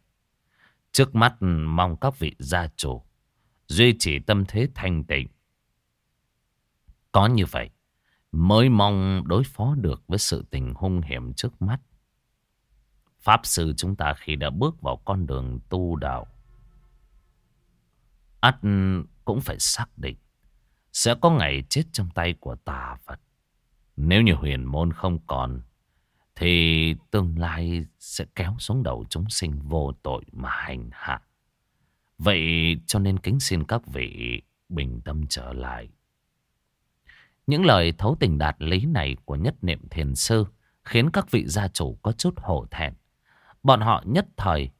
S2: Trước mắt mong các vị gia chủ duy trì tâm thế thanh tịnh. Có như vậy mới mong đối phó được với sự tình hung hiểm trước mắt. Pháp sư chúng ta khi đã bước vào con đường tu đạo, ắt cũng phải xác định sẽ có ngày chết trong tay của tà Phật. Nếu như huyền môn không còn, thì tương lai sẽ kéo xuống đầu chúng sinh vô tội mà hành hạ. Vậy cho nên kính xin các vị bình tâm trở lại. Những lời thấu tình đạt lý này của nhất niệm thiền sư khiến các vị gia chủ có chút hổ thẹn. Bọn họ nhất thời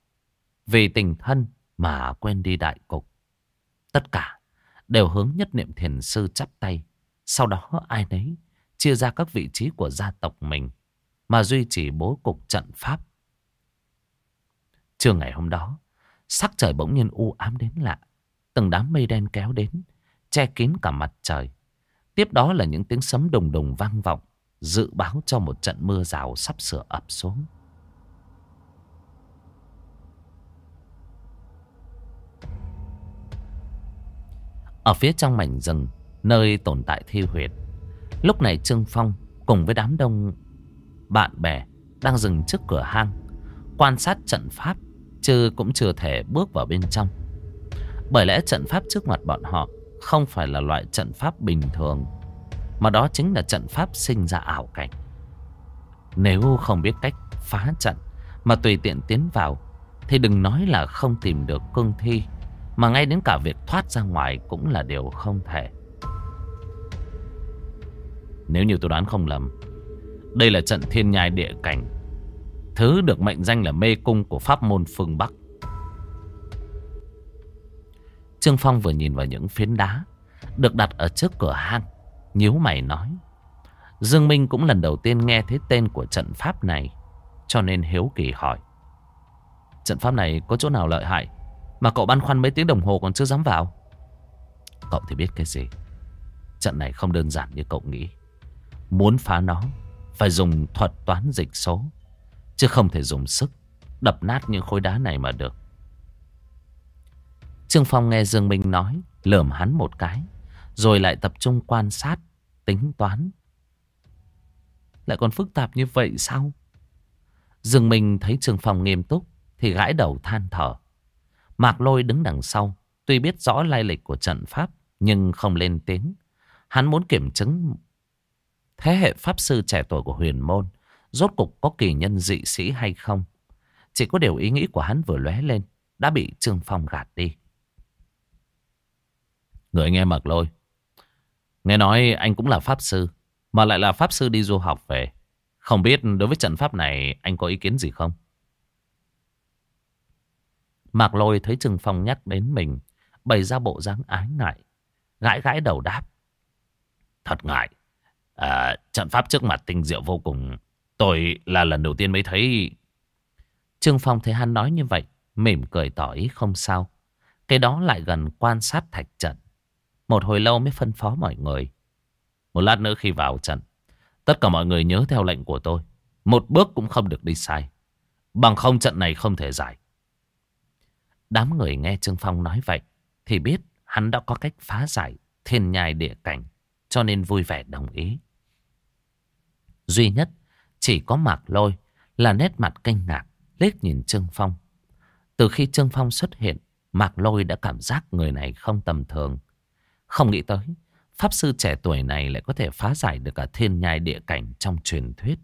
S2: vì tình thân mà quên đi đại cục. Tất cả đều hướng nhất niệm thiền sư chắp tay. Sau đó ai nấy chia ra các vị trí của gia tộc mình mà duy trì bố cục trận pháp. Trưa ngày hôm đó, sắc trời bỗng nhiên u ám đến lạ. Từng đám mây đen kéo đến, che kín cả mặt trời. Tiếp đó là những tiếng sấm đùng đùng vang vọng, dự báo cho một trận mưa rào sắp sửa ập xuống. Ở phía trong mảnh rừng, nơi tồn tại thi huyệt. Lúc này Trương Phong cùng với đám đông bạn bè đang dừng trước cửa hang. Quan sát trận pháp, chứ cũng chưa thể bước vào bên trong. Bởi lẽ trận pháp trước mặt bọn họ không phải là loại trận pháp bình thường. Mà đó chính là trận pháp sinh ra ảo cảnh. Nếu không biết cách phá trận mà tùy tiện tiến vào thì đừng nói là không tìm được cương thi mà ngay đến cả việc thoát ra ngoài cũng là điều không thể. Nếu như tôi đoán không lầm, đây là trận thiên nhai địa cảnh. Thứ được mệnh danh là mê cung của pháp môn phương Bắc. Trương Phong vừa nhìn vào những phiến đá, được đặt ở trước cửa hang. nhíu mày nói. Dương Minh cũng lần đầu tiên nghe thấy tên của trận pháp này. Cho nên hiếu kỳ hỏi. Trận pháp này có chỗ nào lợi hại? Mà cậu băn khoăn mấy tiếng đồng hồ còn chưa dám vào Cậu thì biết cái gì Trận này không đơn giản như cậu nghĩ Muốn phá nó, Phải dùng thuật toán dịch số, Chứ không thể dùng sức Đập nát những khối đá này mà được Trương Phong nghe Dương Minh nói Lườm hắn một cái Rồi lại tập trung quan sát Tính toán Lại còn phức tạp như vậy sao Dương Minh thấy Trương Phong nghiêm túc Thì gãi đầu than thở Mạc Lôi đứng đằng sau, tuy biết rõ lai lịch của trận pháp, nhưng không lên tiếng. Hắn muốn kiểm chứng thế hệ pháp sư trẻ tuổi của huyền môn, rốt cục có kỳ nhân dị sĩ hay không. Chỉ có điều ý nghĩ của hắn vừa lóe lên, đã bị Trương Phong gạt đi. Người nghe mặc Lôi, nghe nói anh cũng là pháp sư, mà lại là pháp sư đi du học về. Không biết đối với trận pháp này anh có ý kiến gì không? Mạc Lôi thấy Trừng Phong nhắc đến mình, bày ra bộ dáng ái ngại, gãi gãi đầu đáp. Thật ngại, à, trận pháp trước mặt tinh diệu vô cùng, tôi là lần đầu tiên mới thấy... Trương Phong thấy hắn nói như vậy, mỉm cười tỏ ý không sao. Cái đó lại gần quan sát thạch trận. Một hồi lâu mới phân phó mọi người. Một lát nữa khi vào trận, tất cả mọi người nhớ theo lệnh của tôi. Một bước cũng không được đi sai. Bằng không trận này không thể giải. Đám người nghe Trương Phong nói vậy thì biết hắn đã có cách phá giải thiên nhai địa cảnh cho nên vui vẻ đồng ý. Duy nhất chỉ có Mạc Lôi là nét mặt kinh ngạc liếc nhìn Trương Phong. Từ khi Trương Phong xuất hiện Mạc Lôi đã cảm giác người này không tầm thường. Không nghĩ tới Pháp sư trẻ tuổi này lại có thể phá giải được cả thiên nhai địa cảnh trong truyền thuyết.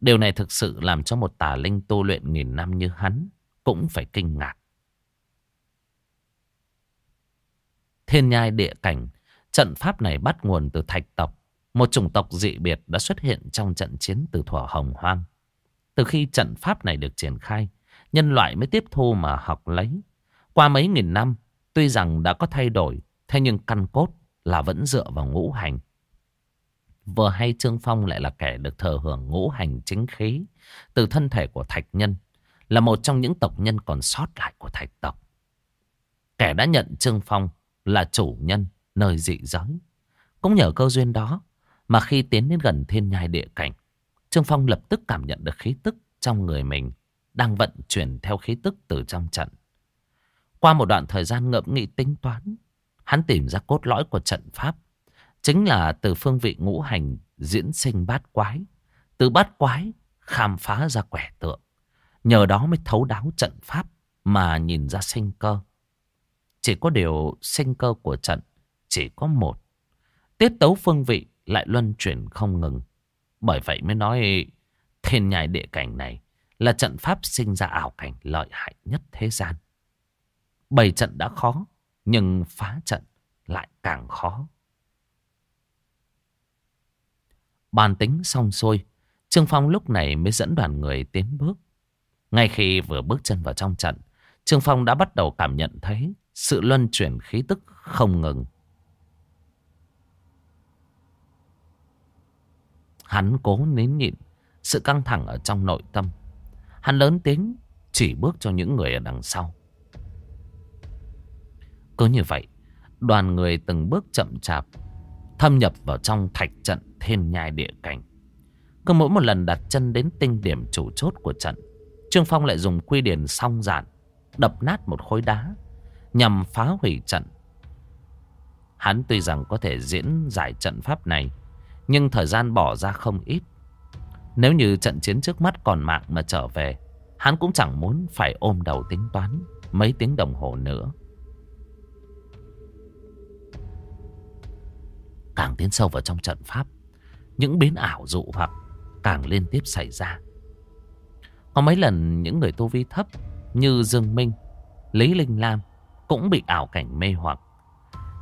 S2: Điều này thực sự làm cho một tà linh tu luyện nghìn năm như hắn cũng phải kinh ngạc. Thiên nhai địa cảnh, trận pháp này bắt nguồn từ thạch tộc. Một chủng tộc dị biệt đã xuất hiện trong trận chiến từ thuở hồng hoang. Từ khi trận pháp này được triển khai, nhân loại mới tiếp thu mà học lấy. Qua mấy nghìn năm, tuy rằng đã có thay đổi, thế nhưng căn cốt là vẫn dựa vào ngũ hành. Vừa hay Trương Phong lại là kẻ được thờ hưởng ngũ hành chính khí từ thân thể của thạch nhân, là một trong những tộc nhân còn sót lại của thạch tộc. Kẻ đã nhận Trương Phong là chủ nhân nơi dị giới. Cũng nhờ cơ duyên đó mà khi tiến đến gần thiên nhai địa cảnh, Trương Phong lập tức cảm nhận được khí tức trong người mình đang vận chuyển theo khí tức từ trong trận. Qua một đoạn thời gian ngẫm nghĩ tính toán, hắn tìm ra cốt lõi của trận pháp. Chính là từ phương vị ngũ hành diễn sinh bát quái. Từ bát quái khám phá ra quẻ tượng. Nhờ đó mới thấu đáo trận pháp mà nhìn ra sinh cơ. Chỉ có điều sinh cơ của trận chỉ có một. Tiết tấu phương vị lại luân chuyển không ngừng. Bởi vậy mới nói thiên nhai địa cảnh này là trận pháp sinh ra ảo cảnh lợi hại nhất thế gian. Bảy trận đã khó, nhưng phá trận lại càng khó. Bàn tính xong xuôi, Trương Phong lúc này mới dẫn đoàn người tiến bước. Ngay khi vừa bước chân vào trong trận, Trương Phong đã bắt đầu cảm nhận thấy sự luân chuyển khí tức không ngừng. Hắn cố nín nhịn sự căng thẳng ở trong nội tâm. Hắn lớn tiếng chỉ bước cho những người ở đằng sau. Cứ như vậy, đoàn người từng bước chậm chạp, thâm nhập vào trong thạch trận thiên nhai địa cảnh. Cứ mỗi một lần đặt chân đến tinh điểm chủ chốt của trận, Trương Phong lại dùng quy điển song giản, đập nát một khối đá, nhằm phá hủy trận. Hắn tuy rằng có thể diễn giải trận pháp này, nhưng thời gian bỏ ra không ít. Nếu như trận chiến trước mắt còn mạng mà trở về, hắn cũng chẳng muốn phải ôm đầu tính toán mấy tiếng đồng hồ nữa. Càng tiến sâu vào trong trận pháp. Những biến ảo dụ hoặc Càng liên tiếp xảy ra. Có mấy lần những người tu vi thấp Như Dương Minh, Lý Linh Lam Cũng bị ảo cảnh mê hoặc.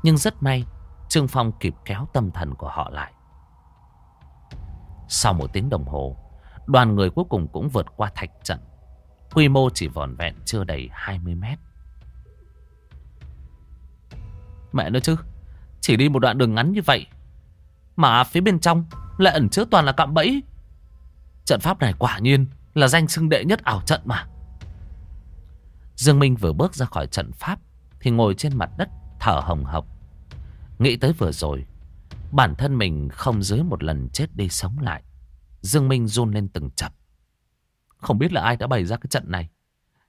S2: Nhưng rất may, Trương Phong kịp kéo tâm thần của họ lại. Sau một tiếng đồng hồ, Đoàn người cuối cùng cũng vượt qua thạch trận. Quy mô chỉ vòn vẹn chưa đầy 20 mét. Mẹ nói chứ? Chỉ đi một đoạn đường ngắn như vậy. Mà phía bên trong Lại ẩn chứa toàn là cạm bẫy. Trận pháp này quả nhiên Là danh xưng đệ nhất ảo trận mà. Dương Minh vừa bước ra khỏi trận pháp Thì ngồi trên mặt đất Thở hồng hộc. Nghĩ tới vừa rồi, Bản thân mình không dưới một lần chết đi sống lại, Dương Minh run lên từng chập. Không biết là ai đã bày ra cái trận này,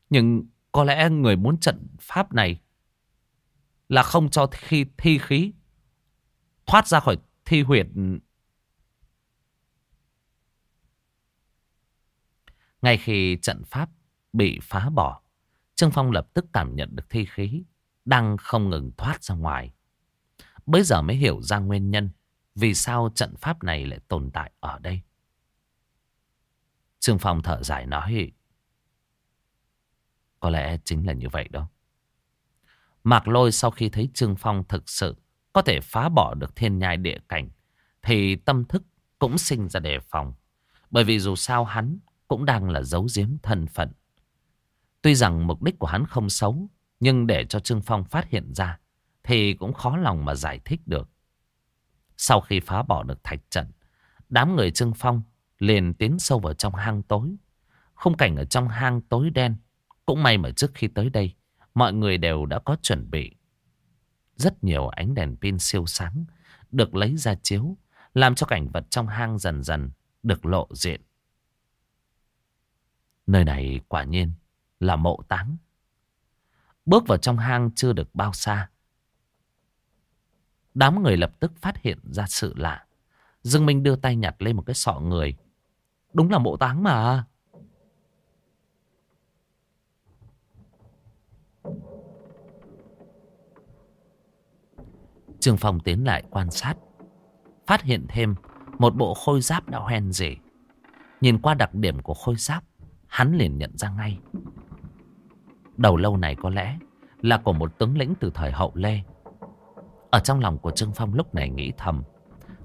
S2: Nhưng có lẽ người muốn trận pháp này Là không cho khi thi khí thoát ra khỏi thi huyệt. Ngay khi trận pháp bị phá bỏ, Trương Phong lập tức cảm nhận được thi khí đang không ngừng thoát ra ngoài. Bây giờ mới hiểu ra nguyên nhân vì sao trận pháp này lại tồn tại ở đây. Trương Phong thở dài nói Có lẽ chính là như vậy đó. Mạc Lôi sau khi thấy Trương Phong thực sự có thể phá bỏ được thiên nhai địa cảnh, thì tâm thức cũng sinh ra đề phòng. Bởi vì dù sao hắn cũng đang là giấu giếm thân phận. Tuy rằng mục đích của hắn không xấu, nhưng để cho Trương Phong phát hiện ra, thì cũng khó lòng mà giải thích được. Sau khi phá bỏ được thạch trận, đám người Trương Phong liền tiến sâu vào trong hang tối. Khung cảnh ở trong hang tối đen, cũng may mà trước khi tới đây, mọi người đều đã có chuẩn bị. Rất nhiều ánh đèn pin siêu sáng được lấy ra chiếu, làm cho cảnh vật trong hang dần dần được lộ diện. Nơi này quả nhiên là mộ táng. Bước vào trong hang chưa được bao xa. Đám người lập tức phát hiện ra sự lạ. Dương Minh đưa tay nhặt lên một cái sọ người. Đúng là mộ táng mà. Trương Phong tiến lại quan sát. Phát hiện thêm một bộ khôi giáp đã hoen rỉ. Nhìn qua đặc điểm của khôi giáp, hắn liền nhận ra ngay. Đầu lâu này có lẽ là của một tướng lĩnh từ thời hậu Lê. Ở trong lòng của Trương Phong lúc này nghĩ thầm.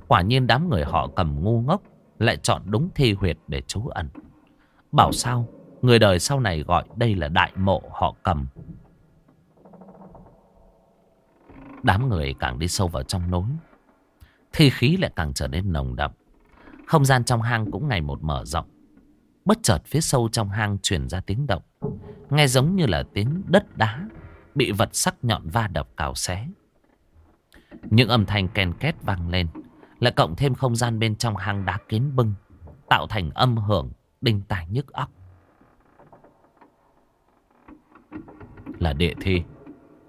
S2: Quả nhiên đám người họ cầm ngu ngốc lại chọn đúng thi huyệt để trú ẩn. Bảo sao, người đời sau này gọi đây là đại mộ họ cầm. Đám người càng đi sâu vào trong núi. Thi khí lại càng trở nên nồng đậm. Không gian trong hang cũng ngày một mở rộng. Bất chợt phía sâu trong hang truyền ra tiếng động, Nghe giống như là tiếng đất đá Bị vật sắc nhọn va đập cào xé. Những âm thanh ken két vang lên, Lại cộng thêm không gian bên trong hang đá kín bưng, Tạo thành âm hưởng Đinh tai nhức óc. Là địa thi.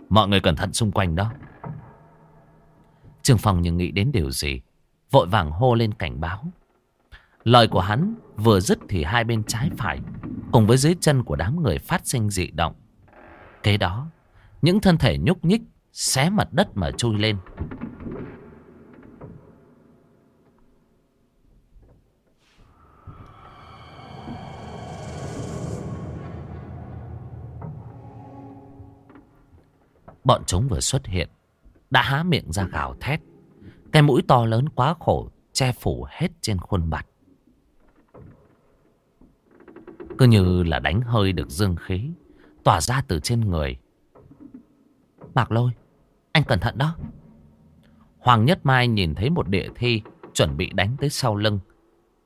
S2: Mọi người cẩn thận xung quanh đó. Trương Phong như nghĩ đến điều gì, Vội vàng hô lên cảnh báo. Lời của hắn vừa dứt thì hai bên trái phải Cùng với dưới chân của đám người phát sinh dị động. Kế đó, Những thân thể nhúc nhích Xé mặt đất mà chui lên. Bọn chúng vừa xuất hiện đã há miệng ra gào thét. Cái mũi to lớn quá khổ Che phủ hết trên khuôn mặt. Cứ như là đánh hơi được dương khí, Tỏa ra từ trên người. Mạc lôi, Anh cẩn thận đó. Hoàng Nhất Mai nhìn thấy một địa thi Chuẩn bị đánh tới sau lưng,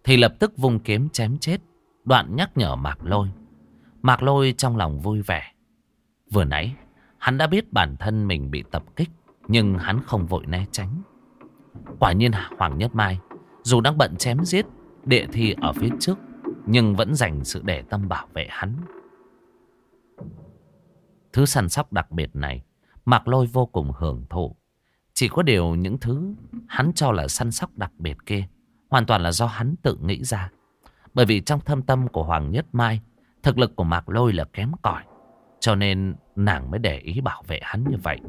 S2: Thì lập tức vung kiếm chém chết, Đoạn nhắc nhở Mạc lôi. Mạc lôi trong lòng vui vẻ. Vừa nãy, Hắn đã biết bản thân mình bị tập kích. Nhưng hắn không vội né tránh. Quả nhiên Hoàng Nhất Mai, Dù đang bận chém giết, Địa thi ở phía trước, Nhưng vẫn dành sự để tâm bảo vệ hắn. Thứ săn sóc đặc biệt này, Mạc Lôi vô cùng hưởng thụ. Chỉ có điều những thứ Hắn cho là săn sóc đặc biệt kia, Hoàn toàn là do hắn tự nghĩ ra. Bởi vì trong thâm tâm của Hoàng Nhất Mai, Thực lực của Mạc Lôi là kém cỏi, Cho nên nàng mới để ý bảo vệ hắn như vậy.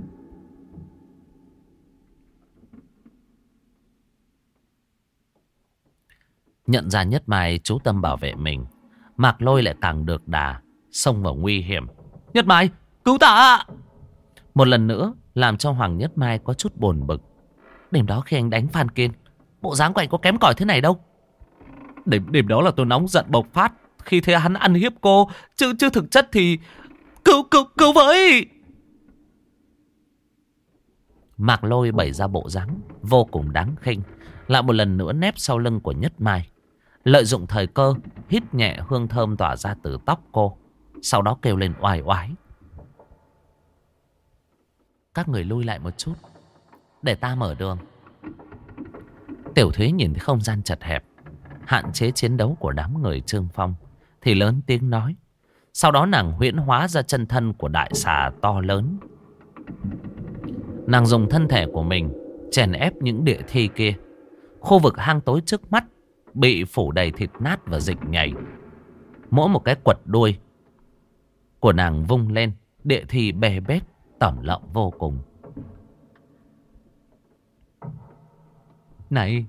S2: Nhận ra Nhất Mai chú tâm bảo vệ mình. Mạc Lôi lại càng được đà Xông vào nguy hiểm. Nhất Mai cứu ta Một lần nữa làm cho Hoàng Nhất Mai có chút buồn bực. Đêm đó khi anh đánh Phan Kiên Bộ dáng của anh có kém cỏi thế này đâu. Đêm, đêm đó là tôi nóng giận bộc phát. Khi thấy hắn ăn hiếp cô Chứ, chứ thực chất thì Cứu cứu cứu với! Mạc Lôi bày ra bộ dáng Vô cùng đáng khinh Lại một lần nữa nép sau lưng của Nhất Mai. Lợi dụng thời cơ, Hít nhẹ hương thơm tỏa ra từ tóc cô, Sau đó kêu lên oai oái. Các người lui lại một chút, Để ta mở đường. Tiểu Thúy nhìn thấy không gian chật hẹp, Hạn chế chiến đấu của đám người Trương Phong, Thì lớn tiếng nói. Sau đó nàng huyễn hóa ra chân thân của đại xà to lớn. Nàng dùng thân thể của mình Chèn ép những địa thi kia. Khu vực hang tối trước mắt Bị phủ đầy thịt nát và dịch nhảy. Mỗi một cái quật đuôi Của nàng vung lên, Địa thi bè bết, Tẩm lợm vô cùng. Này,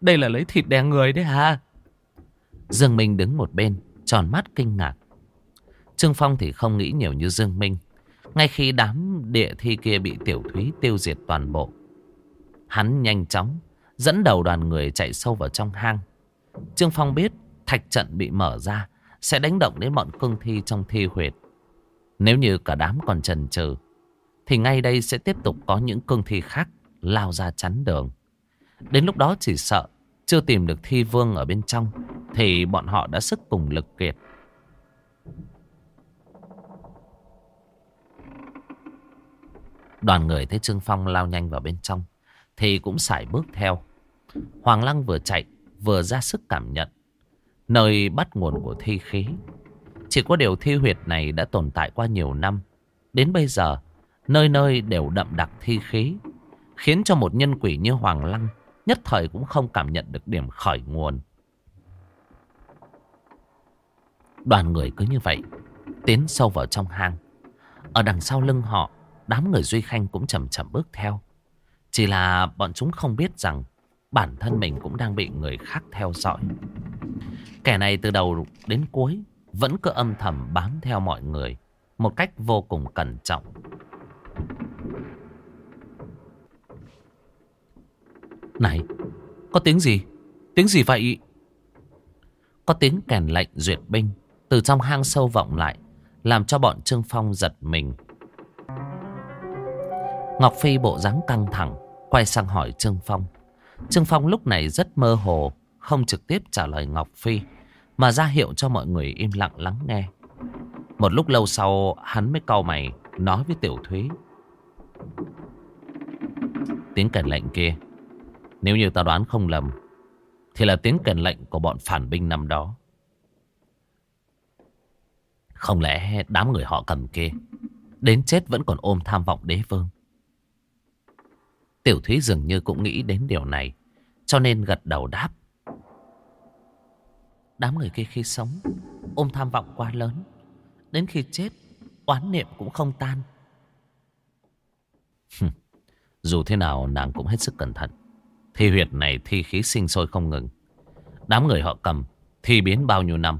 S2: Đây là lấy thịt đè người đấy hả? Dương Minh đứng một bên, Tròn mắt kinh ngạc. Trương Phong thì không nghĩ nhiều như Dương Minh. Ngay khi đám địa thi kia bị tiểu thúy tiêu diệt toàn bộ, Hắn nhanh chóng Dẫn đầu đoàn người chạy sâu vào trong hang. Trương Phong biết thạch trận bị mở ra, sẽ đánh động đến bọn cương thi trong thi huyệt. Nếu như cả đám còn chần chừ, thì ngay đây sẽ tiếp tục có những cương thi khác lao ra chắn đường. Đến lúc đó chỉ sợ chưa tìm được thi vương ở bên trong, thì bọn họ đã sức cùng lực kiệt. Đoàn người thấy Trương Phong lao nhanh vào bên trong, thì cũng sải bước theo. Hoàng Lăng vừa chạy vừa ra sức cảm nhận nơi bắt nguồn của thi khí. Chỉ có điều thi huyệt này đã tồn tại qua nhiều năm. Đến bây giờ, nơi nơi đều đậm đặc thi khí, khiến cho một nhân quỷ như Hoàng Lăng nhất thời cũng không cảm nhận được điểm khởi nguồn. Đoàn người cứ như vậy, tiến sâu vào trong hang. Ở đằng sau lưng họ, đám người Duy Khanh cũng chậm chậm bước theo. Chỉ là bọn chúng không biết rằng bản thân mình cũng đang bị người khác theo dõi. Kẻ này từ đầu đến cuối vẫn cứ âm thầm bám theo mọi người một cách vô cùng cẩn trọng. Này, có tiếng gì? Tiếng gì vậy? Có tiếng kèn lệnh duyệt binh từ trong hang sâu vọng lại, làm cho bọn Trương Phong giật mình. Ngọc Phi bộ dáng căng thẳng, quay sang hỏi Trương Phong. Trương Phong lúc này rất mơ hồ, không trực tiếp trả lời Ngọc Phi, mà ra hiệu cho mọi người im lặng lắng nghe. Một lúc lâu sau, hắn mới cau mày, nói với Tiểu Thúy. Tiếng kèn lệnh kia, nếu như ta đoán không lầm, thì là tiếng kèn lệnh của bọn phản binh năm đó. Không lẽ đám người họ cầm kia, đến chết vẫn còn ôm tham vọng đế vương. Tiểu Thúy dường như cũng nghĩ đến điều này, cho nên gật đầu đáp. Đám người kia khi sống, ôm tham vọng quá lớn. Đến khi chết, oán niệm cũng không tan. Dù thế nào nàng cũng hết sức cẩn thận. Thi huyệt này thi khí sinh sôi không ngừng. Đám người họ cầm thi biến bao nhiêu năm.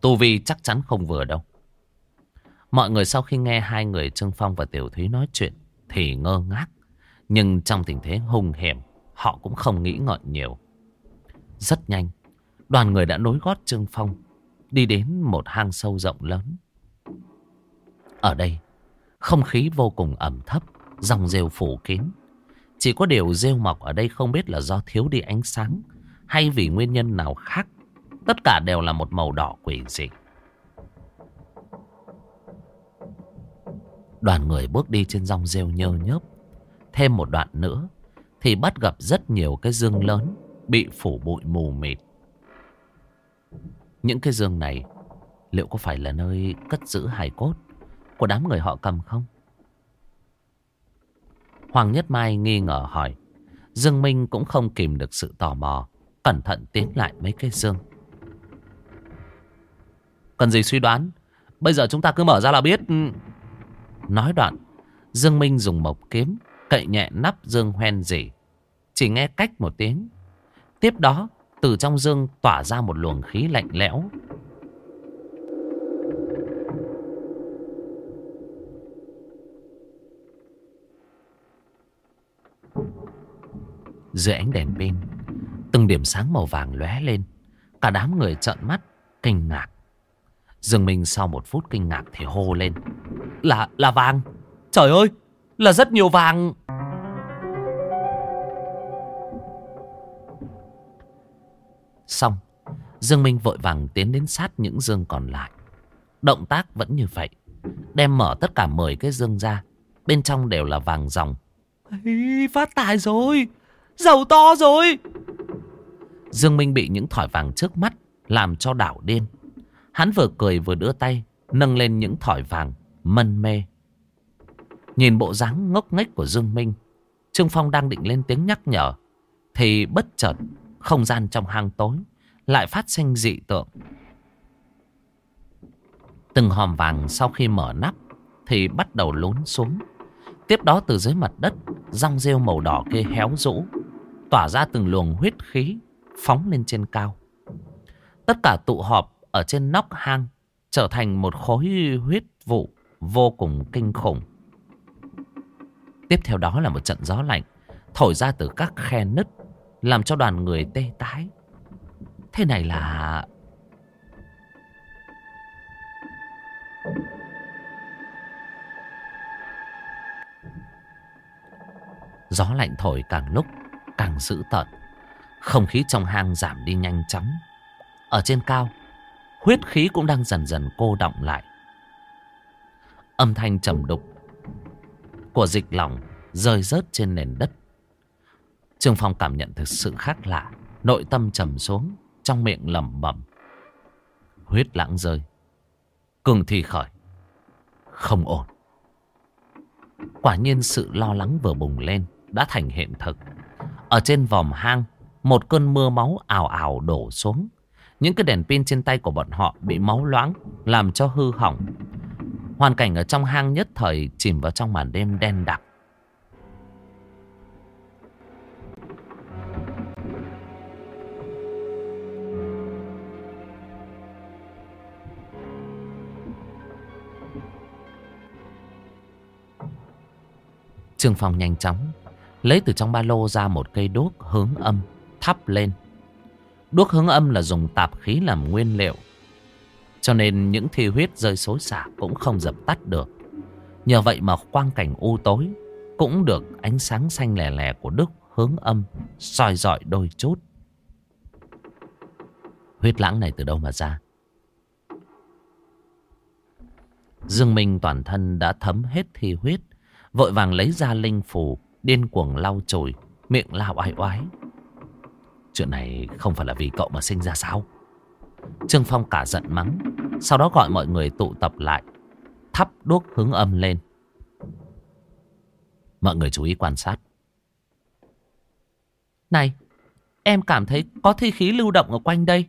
S2: Tu vi chắc chắn không vừa đâu. Mọi người sau khi nghe hai người Trương Phong và Tiểu Thúy nói chuyện thì ngơ ngác. Nhưng trong tình thế hung hiểm, họ cũng không nghĩ ngợi nhiều. Rất nhanh, đoàn người đã nối gót Trương Phong, đi đến một hang sâu rộng lớn. Ở đây, không khí vô cùng ẩm thấp, dòng rêu phủ kín. Chỉ có điều rêu mọc ở đây không biết là do thiếu đi ánh sáng hay vì nguyên nhân nào khác. Tất cả đều là một màu đỏ quỷ dị. Đoàn người bước đi trên dòng rêu nhơ nhớp. Thêm một đoạn nữa thì bắt gặp rất nhiều cái dương lớn bị phủ bụi mù mịt. Những cái dương này liệu có phải là nơi cất giữ hài cốt của đám người họ cầm không? Hoàng Nhất Mai nghi ngờ hỏi. Dương Minh cũng không kìm được sự tò mò. Cẩn thận tiến lại mấy cái dương. Cần gì suy đoán? Bây giờ chúng ta cứ mở ra là biết. Ừ. Nói đoạn, Dương Minh dùng mộc kiếm cậy nhẹ nắp dương hoen dỉ. Chỉ nghe cách một tiếng. Tiếp đó, từ trong dương tỏa ra một luồng khí lạnh lẽo. Dưới ánh đèn pin, từng điểm sáng màu vàng lóe lên. Cả đám người trợn mắt, kinh ngạc. Dương Minh sau một phút kinh ngạc thì hô lên. Là, là vàng. Trời ơi, là rất nhiều vàng. Xong, Dương Minh vội vàng tiến đến sát những dương còn lại. Động tác vẫn như vậy. Đem mở tất cả 10 cái dương ra. Bên trong đều là vàng ròng. Ê, phát tài rồi. Giàu to rồi. Dương Minh bị những thỏi vàng trước mắt làm cho đảo điên. Hắn vừa cười vừa đưa tay nâng lên những thỏi vàng mân mê. Nhìn bộ dáng ngốc nghếch của Dương Minh, Trương Phong đang định lên tiếng nhắc nhở thì bất chợt không gian trong hang tối lại phát sinh dị tượng. Từng hòm vàng sau khi mở nắp thì bắt đầu lún xuống. Tiếp đó từ dưới mặt đất, răng rêu màu đỏ kia héo rũ, tỏa ra từng luồng huyết khí phóng lên trên cao. Tất cả tụ họp ở trên nóc hang trở thành một khối huyết vụ vô cùng kinh khủng. Tiếp theo đó là một trận gió lạnh thổi ra từ các khe nứt làm cho đoàn người tê tái. Thế này là... Gió lạnh thổi càng lúc càng dữ tợn. Không khí trong hang giảm đi nhanh chóng. Ở trên cao, huyết khí cũng đang dần dần cô động lại. Âm thanh trầm đục của dịch lòng rơi rớt trên nền đất. Trương Phong cảm nhận thực sự khác lạ. Nội tâm trầm xuống. Trong miệng lẩm bẩm. Huyết lãng rơi. Cường thi khởi. Không ổn. Quả nhiên sự lo lắng vừa bùng lên. Đã thành hiện thực. Ở trên vòm hang. Một cơn mưa máu ảo ảo đổ xuống. Những cái đèn pin trên tay của bọn họ bị máu loãng. Làm cho hư hỏng. Hoàn cảnh ở trong hang nhất thời chìm vào trong màn đêm đen đặc. Trương Phong nhanh chóng, lấy từ trong ba lô ra một cây đuốc hướng âm, thắp lên. Đuốc hướng âm là dùng tạp khí làm nguyên liệu. Cho nên những thi huyết rơi xối xả cũng không dập tắt được. Nhờ vậy mà quang cảnh u tối Cũng được ánh sáng xanh lè lè của đuốc hướng âm soi dọi đôi chút. Huyết lãng này từ đâu mà ra? Dương Minh toàn thân đã thấm hết thi huyết. Vội vàng lấy ra linh phù, điên cuồng lau chùi, miệng lao oai oái. Chuyện này không phải là vì cậu mà sinh ra sao? Trương Phong cả giận mắng, sau đó gọi mọi người tụ tập lại, thắp đuốc hướng âm lên. Mọi người chú ý quan sát. Này, em cảm thấy có thi khí lưu động ở quanh đây.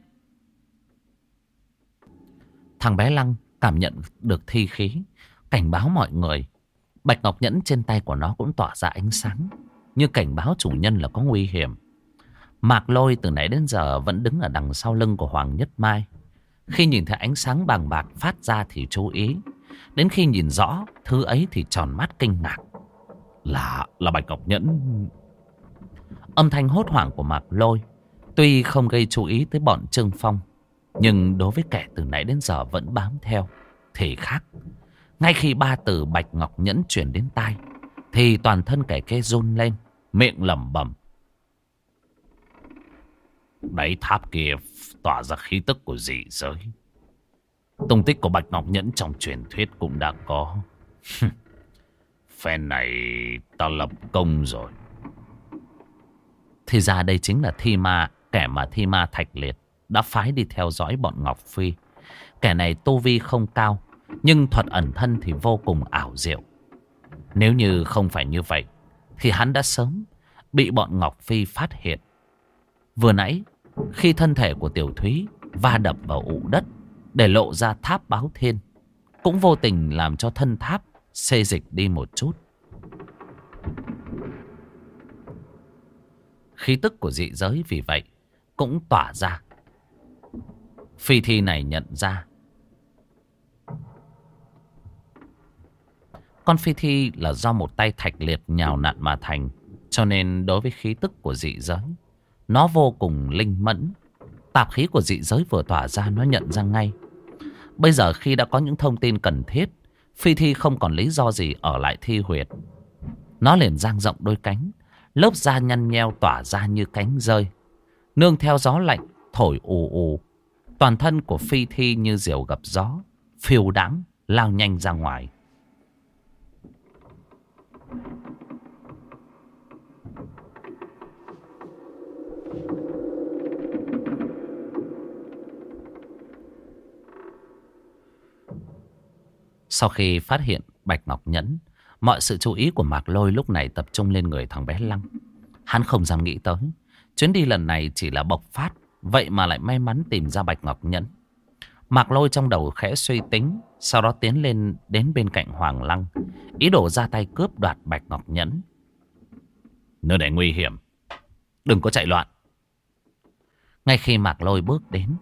S2: Thằng bé Lăng cảm nhận được thi khí, cảnh báo mọi người. Bạch Ngọc Nhẫn trên tay của nó cũng tỏa ra ánh sáng, như cảnh báo chủ nhân là có nguy hiểm. Mạc Lôi từ nãy đến giờ vẫn đứng ở đằng sau lưng của Hoàng Nhất Mai. Khi nhìn thấy ánh sáng bằng bạc phát ra thì chú ý. Đến khi nhìn rõ thứ ấy thì tròn mắt kinh ngạc. Là, là Bạch Ngọc Nhẫn. Âm thanh hốt hoảng của Mạc Lôi tuy không gây chú ý tới bọn Trương Phong. Nhưng đối với kẻ từ nãy đến giờ vẫn bám theo thì khác. Ngay khi ba từ Bạch Ngọc Nhẫn chuyển đến tai thì toàn thân kẻ kia run lên, miệng lẩm bẩm. Đáy tháp kia tỏa ra khí tức của dị giới. Tung tích của Bạch Ngọc Nhẫn trong truyền thuyết cũng đã có. Phen này ta lập công rồi. Thì ra đây chính là thi ma, kẻ mà thi ma thạch liệt đã phái đi theo dõi bọn Ngọc Phi. Kẻ này tu vi không cao, nhưng thuật ẩn thân thì vô cùng ảo diệu. Nếu như không phải như vậy, thì hắn đã sớm bị bọn Ngọc Phi phát hiện. Vừa nãy, khi thân thể của Tiểu Thúy va đập vào ụ đất để lộ ra tháp báo thiên, cũng vô tình làm cho thân tháp xê dịch đi một chút. Khí tức của dị giới vì vậy cũng tỏa ra. Phi thi này nhận ra. Con phi thi là do một tay thạch liệt nhào nặn mà thành. Cho nên đối với khí tức của dị giới, nó vô cùng linh mẫn. Tạp khí của dị giới vừa tỏa ra nó nhận ra ngay. Bây giờ khi đã có những thông tin cần thiết, phi thi không còn lý do gì ở lại thi huyệt. Nó liền giang rộng đôi cánh, lớp da nhăn nheo tỏa ra như cánh rơi. Nương theo gió lạnh, thổi ù ù. Toàn thân của phi thi như diều gặp gió, phiêu đắng lao nhanh ra ngoài. Sau khi phát hiện Bạch Ngọc Nhẫn, mọi sự chú ý của Mạc Lôi lúc này tập trung lên người thằng bé Lăng. Hắn không dám nghĩ tới. Chuyến đi lần này chỉ là bộc phát, vậy mà lại may mắn tìm ra Bạch Ngọc Nhẫn. Mạc Lôi trong đầu khẽ suy tính, sau đó tiến lên đến bên cạnh Hoàng Lăng, ý đồ ra tay cướp đoạt Bạch Ngọc Nhẫn. Nơi này nguy hiểm, đừng có chạy loạn. Ngay khi Mạc Lôi bước đến,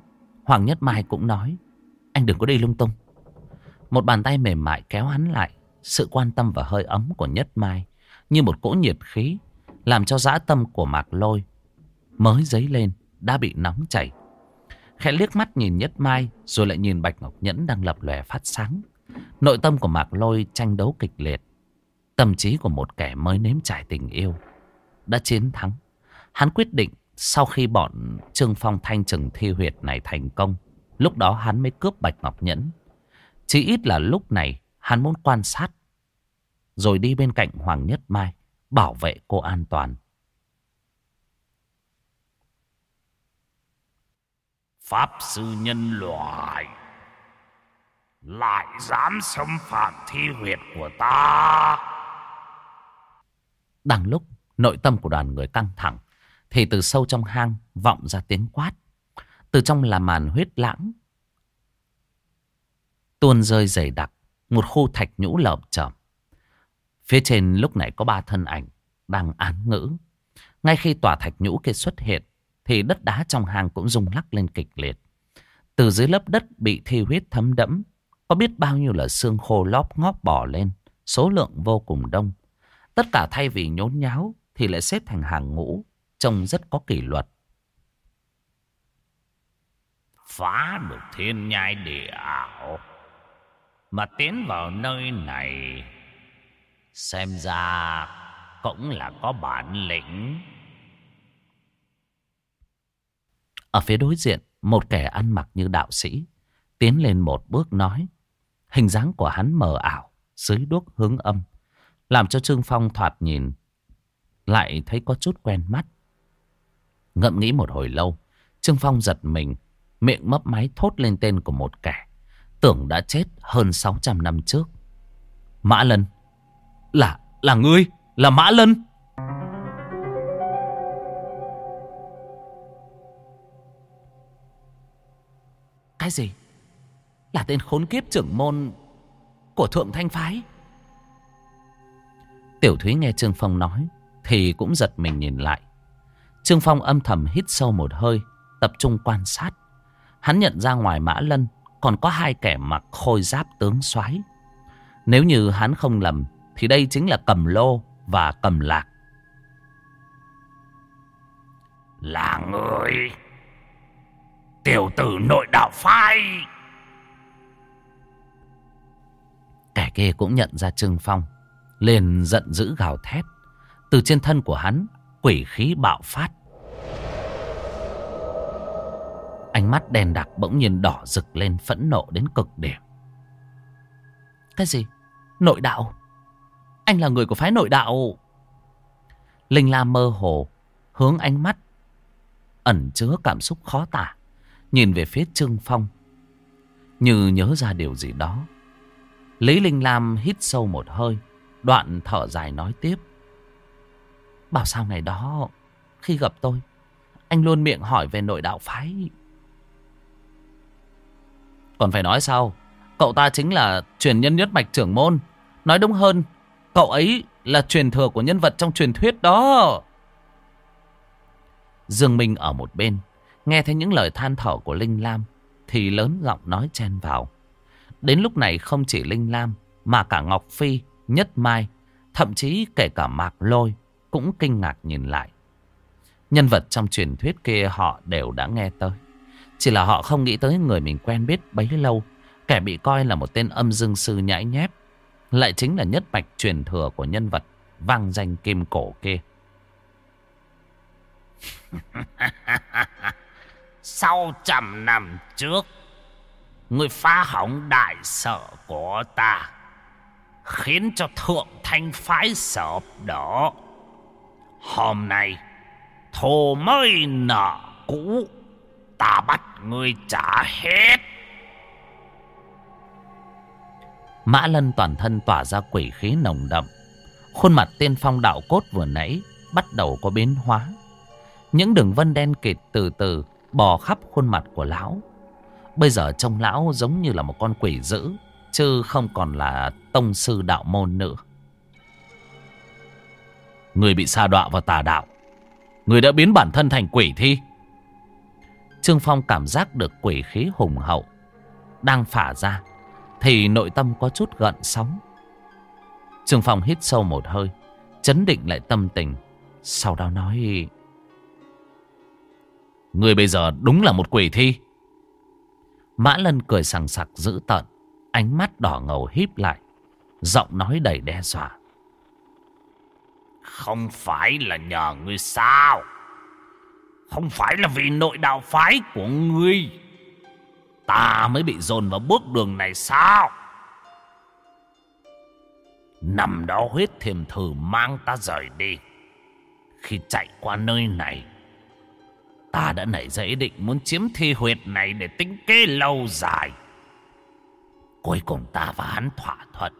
S2: Hoàng Nhất Mai cũng nói, anh đừng có đi lung tung. Một bàn tay mềm mại kéo hắn lại. Sự quan tâm và hơi ấm của Nhất Mai như một cỗ nhiệt khí làm cho dã tâm của Mạc Lôi mới dấy lên đã bị nóng chảy. Khẽ liếc mắt nhìn Nhất Mai rồi lại nhìn Bạch Ngọc Nhẫn đang lập lòe phát sáng. Nội tâm của Mạc Lôi tranh đấu kịch liệt. Tâm trí của một kẻ mới nếm trải tình yêu đã chiến thắng. Hắn quyết định sau khi bọn Trương Phong thanh trừng thi huyệt này thành công, lúc đó hắn mới cướp Bạch Ngọc Nhẫn chỉ ít là lúc này hắn muốn quan sát. Rồi đi bên cạnh Hoàng Nhất Mai. Bảo vệ cô an toàn.
S1: Pháp sư nhân loại. Lại dám xâm phạm thi huyệt của ta.
S2: Đang lúc nội tâm của đoàn người căng thẳng. Thì từ sâu trong hang vọng ra tiếng quát. Từ trong là màn huyết lãng tuôn rơi dày đặc, một khu thạch nhũ lợm chởm. Phía trên lúc này có ba thân ảnh đang án ngữ. Ngay khi tòa thạch nhũ kia xuất hiện, thì đất đá trong hang cũng rung lắc lên kịch liệt. Từ dưới lớp đất bị thi huyết thấm đẫm, có biết bao nhiêu là xương khô lóp ngóp bỏ lên, số lượng vô cùng đông. Tất cả thay vì nhốn nháo thì lại xếp thành hàng ngũ, trông rất có kỷ luật.
S1: Phá được thiên nhai địa ảo mà tiến vào nơi này xem ra cũng là có bản lĩnh.
S2: Ở phía đối diện, một kẻ ăn mặc như đạo sĩ, tiến lên một bước nói. Hình dáng của hắn mờ ảo, dưới đuốc hướng âm, làm cho Trương Phong thoạt nhìn, lại thấy có chút quen mắt. Ngậm nghĩ một hồi lâu, Trương Phong giật mình, miệng mấp máy thốt lên tên của một kẻ, tưởng đã chết hơn 600 năm trước. Mã Lân, là, là ngươi, là Mã Lân. Cái gì? Là tên khốn kiếp trưởng môn của Thượng Thanh Phái. Tiểu Thúy nghe Trương Phong nói thì cũng giật mình nhìn lại. Trương Phong âm thầm hít sâu một hơi, tập trung quan sát. Hắn nhận ra ngoài Mã Lân còn có hai kẻ mặc khôi giáp tướng soái. Nếu như hắn không lầm thì đây chính là Cầm Lô và Cầm Lạc.
S1: Là người tiểu tử nội đạo phai,
S2: Kẻ kia cũng nhận ra Trương Phong, liền giận dữ gào thét. Từ trên thân của hắn, quỷ khí bạo phát. Ánh mắt đen đặc bỗng nhiên đỏ rực lên phẫn nộ đến cực điểm. Cái gì? Nội đạo? Anh là người của phái nội đạo. Linh La mơ hồ, hướng ánh mắt, ẩn chứa cảm xúc khó tả, nhìn về phía Trương Phong. Như nhớ ra điều gì đó. Lý Linh Lam hít sâu một hơi, đoạn thở dài nói tiếp. Bảo sao ngày đó, khi gặp tôi, anh luôn miệng hỏi về nội đạo phái. Còn phải nói sao? Cậu ta chính là truyền nhân nhất mạch trưởng môn. Nói đúng hơn, cậu ấy là truyền thừa của nhân vật trong truyền thuyết đó. Dương Minh ở một bên, nghe thấy những lời than thở của Linh Lam, thì lớn giọng nói chen vào. Đến lúc này không chỉ Linh Lam, mà cả Ngọc Phi, Nhất Mai, thậm chí kể cả Mạc Lôi, cũng kinh ngạc nhìn lại. Nhân vật trong truyền thuyết kia họ đều đã nghe tới. Chỉ là họ không nghĩ tới người mình quen biết bấy lâu. Kẻ bị coi là một tên âm dương sư nhãi nhép. Lại chính là nhất mạch truyền thừa của nhân vật vang danh kim cổ kia.
S1: Sau trăm năm trước, người phá hỏng đại sở của ta, khiến cho thượng thanh phái sợp đỏ. Hôm nay, thù mới nợ cũ Ta bắt người trả hết.
S2: Mã Lân toàn thân tỏa ra quỷ khí nồng đậm. Khuôn mặt tiên phong đạo cốt vừa nãy Bắt đầu có biến hóa. Những đường vân đen kịt từ từ Bò khắp khuôn mặt của lão. Bây giờ trông lão giống như là một con quỷ dữ Chứ không còn là tông sư đạo môn nữa. Người bị sa đọa vào tà đạo. Người đã biến bản thân thành quỷ thi. Trương Phong cảm giác được quỷ khí hùng hậu đang phả ra thì nội tâm có chút gợn sóng. Trương Phong hít sâu một hơi, chấn định lại tâm tình, sau đó nói: "Người bây giờ đúng là một quỷ thi." Mã Lân cười sằng sặc dữ tợn, ánh mắt đỏ ngầu híp lại, giọng nói đầy đe dọa.
S1: "Không phải là nhờ ngươi sao?" Không phải là vì nội đạo phái của ngươi Ta mới bị dồn vào bước đường này sao Nằm đó huyết thiềm thử mang ta rời đi Khi chạy qua nơi này Ta đã nảy ra ý định muốn chiếm thi huyệt này để tính kế lâu dài. Cuối cùng ta và hắn thỏa thuận.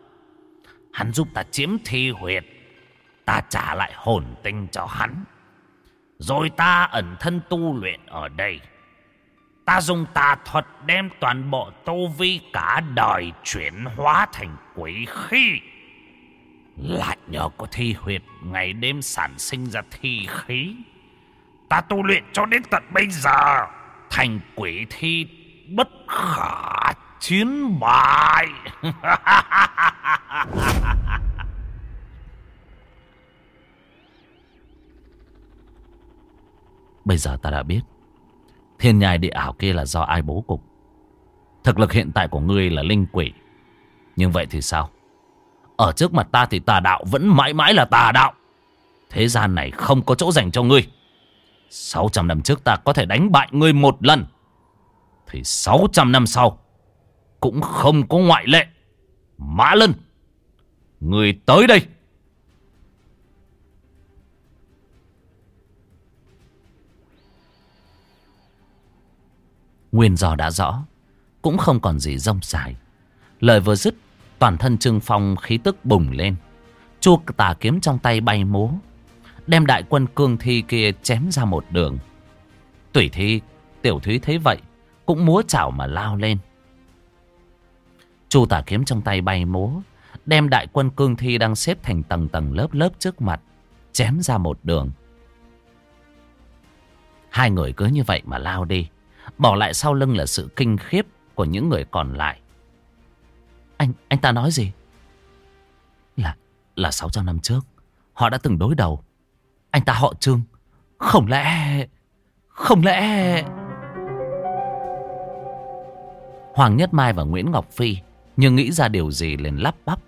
S1: Hắn giúp ta chiếm thi huyệt. Ta trả lại hồn tinh cho hắn. Rồi ta ẩn thân tu luyện ở đây. Ta dùng tà thuật đem toàn bộ tu vi cả đời chuyển hóa thành quỷ khí. Lại nhờ có thi huyệt ngày đêm sản sinh ra thi khí. Ta tu luyện cho đến tận bây giờ. Thành quỷ thi bất khả chiến bại.
S2: Bây giờ ta đã biết, Thiên nhai địa ảo kia là do ai bố cục. Thực lực hiện tại của ngươi là linh quỷ. Nhưng vậy thì sao? Ở trước mặt ta thì tà đạo vẫn mãi mãi là tà đạo.
S1: Thế gian này không có chỗ dành cho ngươi. 600 năm trước ta có thể đánh bại ngươi một lần. Thì 600 năm sau, Cũng không có ngoại lệ. Mã Lân, Người tới đây.
S2: Nguyên do đã rõ, Cũng không còn gì rông dài. Lời vừa dứt, Toàn thân Trương Phong khí tức bùng lên. Chua tà kiếm trong tay bay múa. Đem đại quân cương thi kia chém ra một đường. Tùy thi, Tiểu thúy thấy vậy, Cũng múa chảo mà lao lên. Chu Tả kiếm trong tay bay múa, Đem đại quân cương thi đang xếp thành tầng tầng lớp lớp trước mặt, Chém ra một đường. Hai người cứ như vậy mà lao đi, Bỏ lại sau lưng là sự kinh khiếp Của những người còn lại. Anh anh ta nói gì? Là Là 600 năm trước, Họ đã từng đối đầu. Anh ta họ trương. Không lẽ Không lẽ Hoàng Nhất Mai và Nguyễn Ngọc Phi Nhưng nghĩ ra điều gì liền lắp bắp.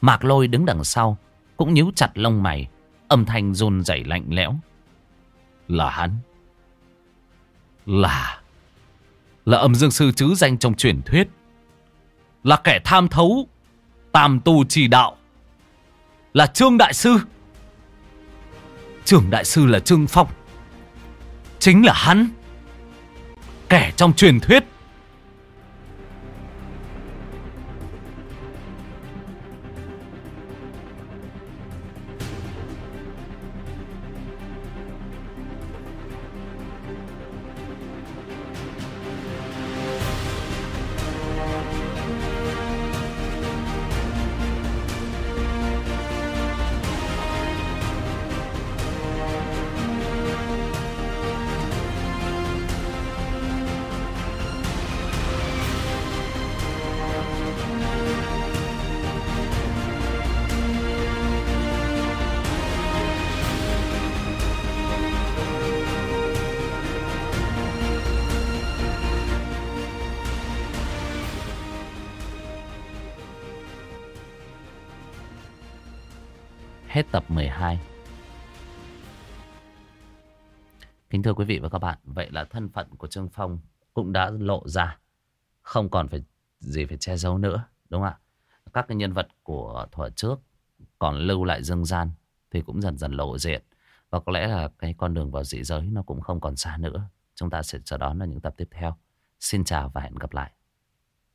S2: Mạc Lôi đứng đằng sau, Cũng nhíu chặt lông mày, Âm thanh run rẩy lạnh lẽo. Là hắn. Là Là âm dương sư chứ danh trong truyền thuyết. Là kẻ tham thấu, Tam tu trì đạo. Là Trương Đại Sư trưởng Đại Sư là Trương Phong. Chính là hắn. Kẻ trong truyền thuyết Trương Phong Cũng đã lộ ra. Không còn phải gì phải che giấu nữa, Đúng không ạ? Các cái nhân vật của thuở trước Còn lưu lại dương gian Thì cũng dần dần lộ diện. Và có lẽ là cái con đường vào dị giới Nó cũng không còn xa nữa. Chúng ta sẽ chờ đón ở những tập tiếp theo. Xin chào và hẹn gặp lại.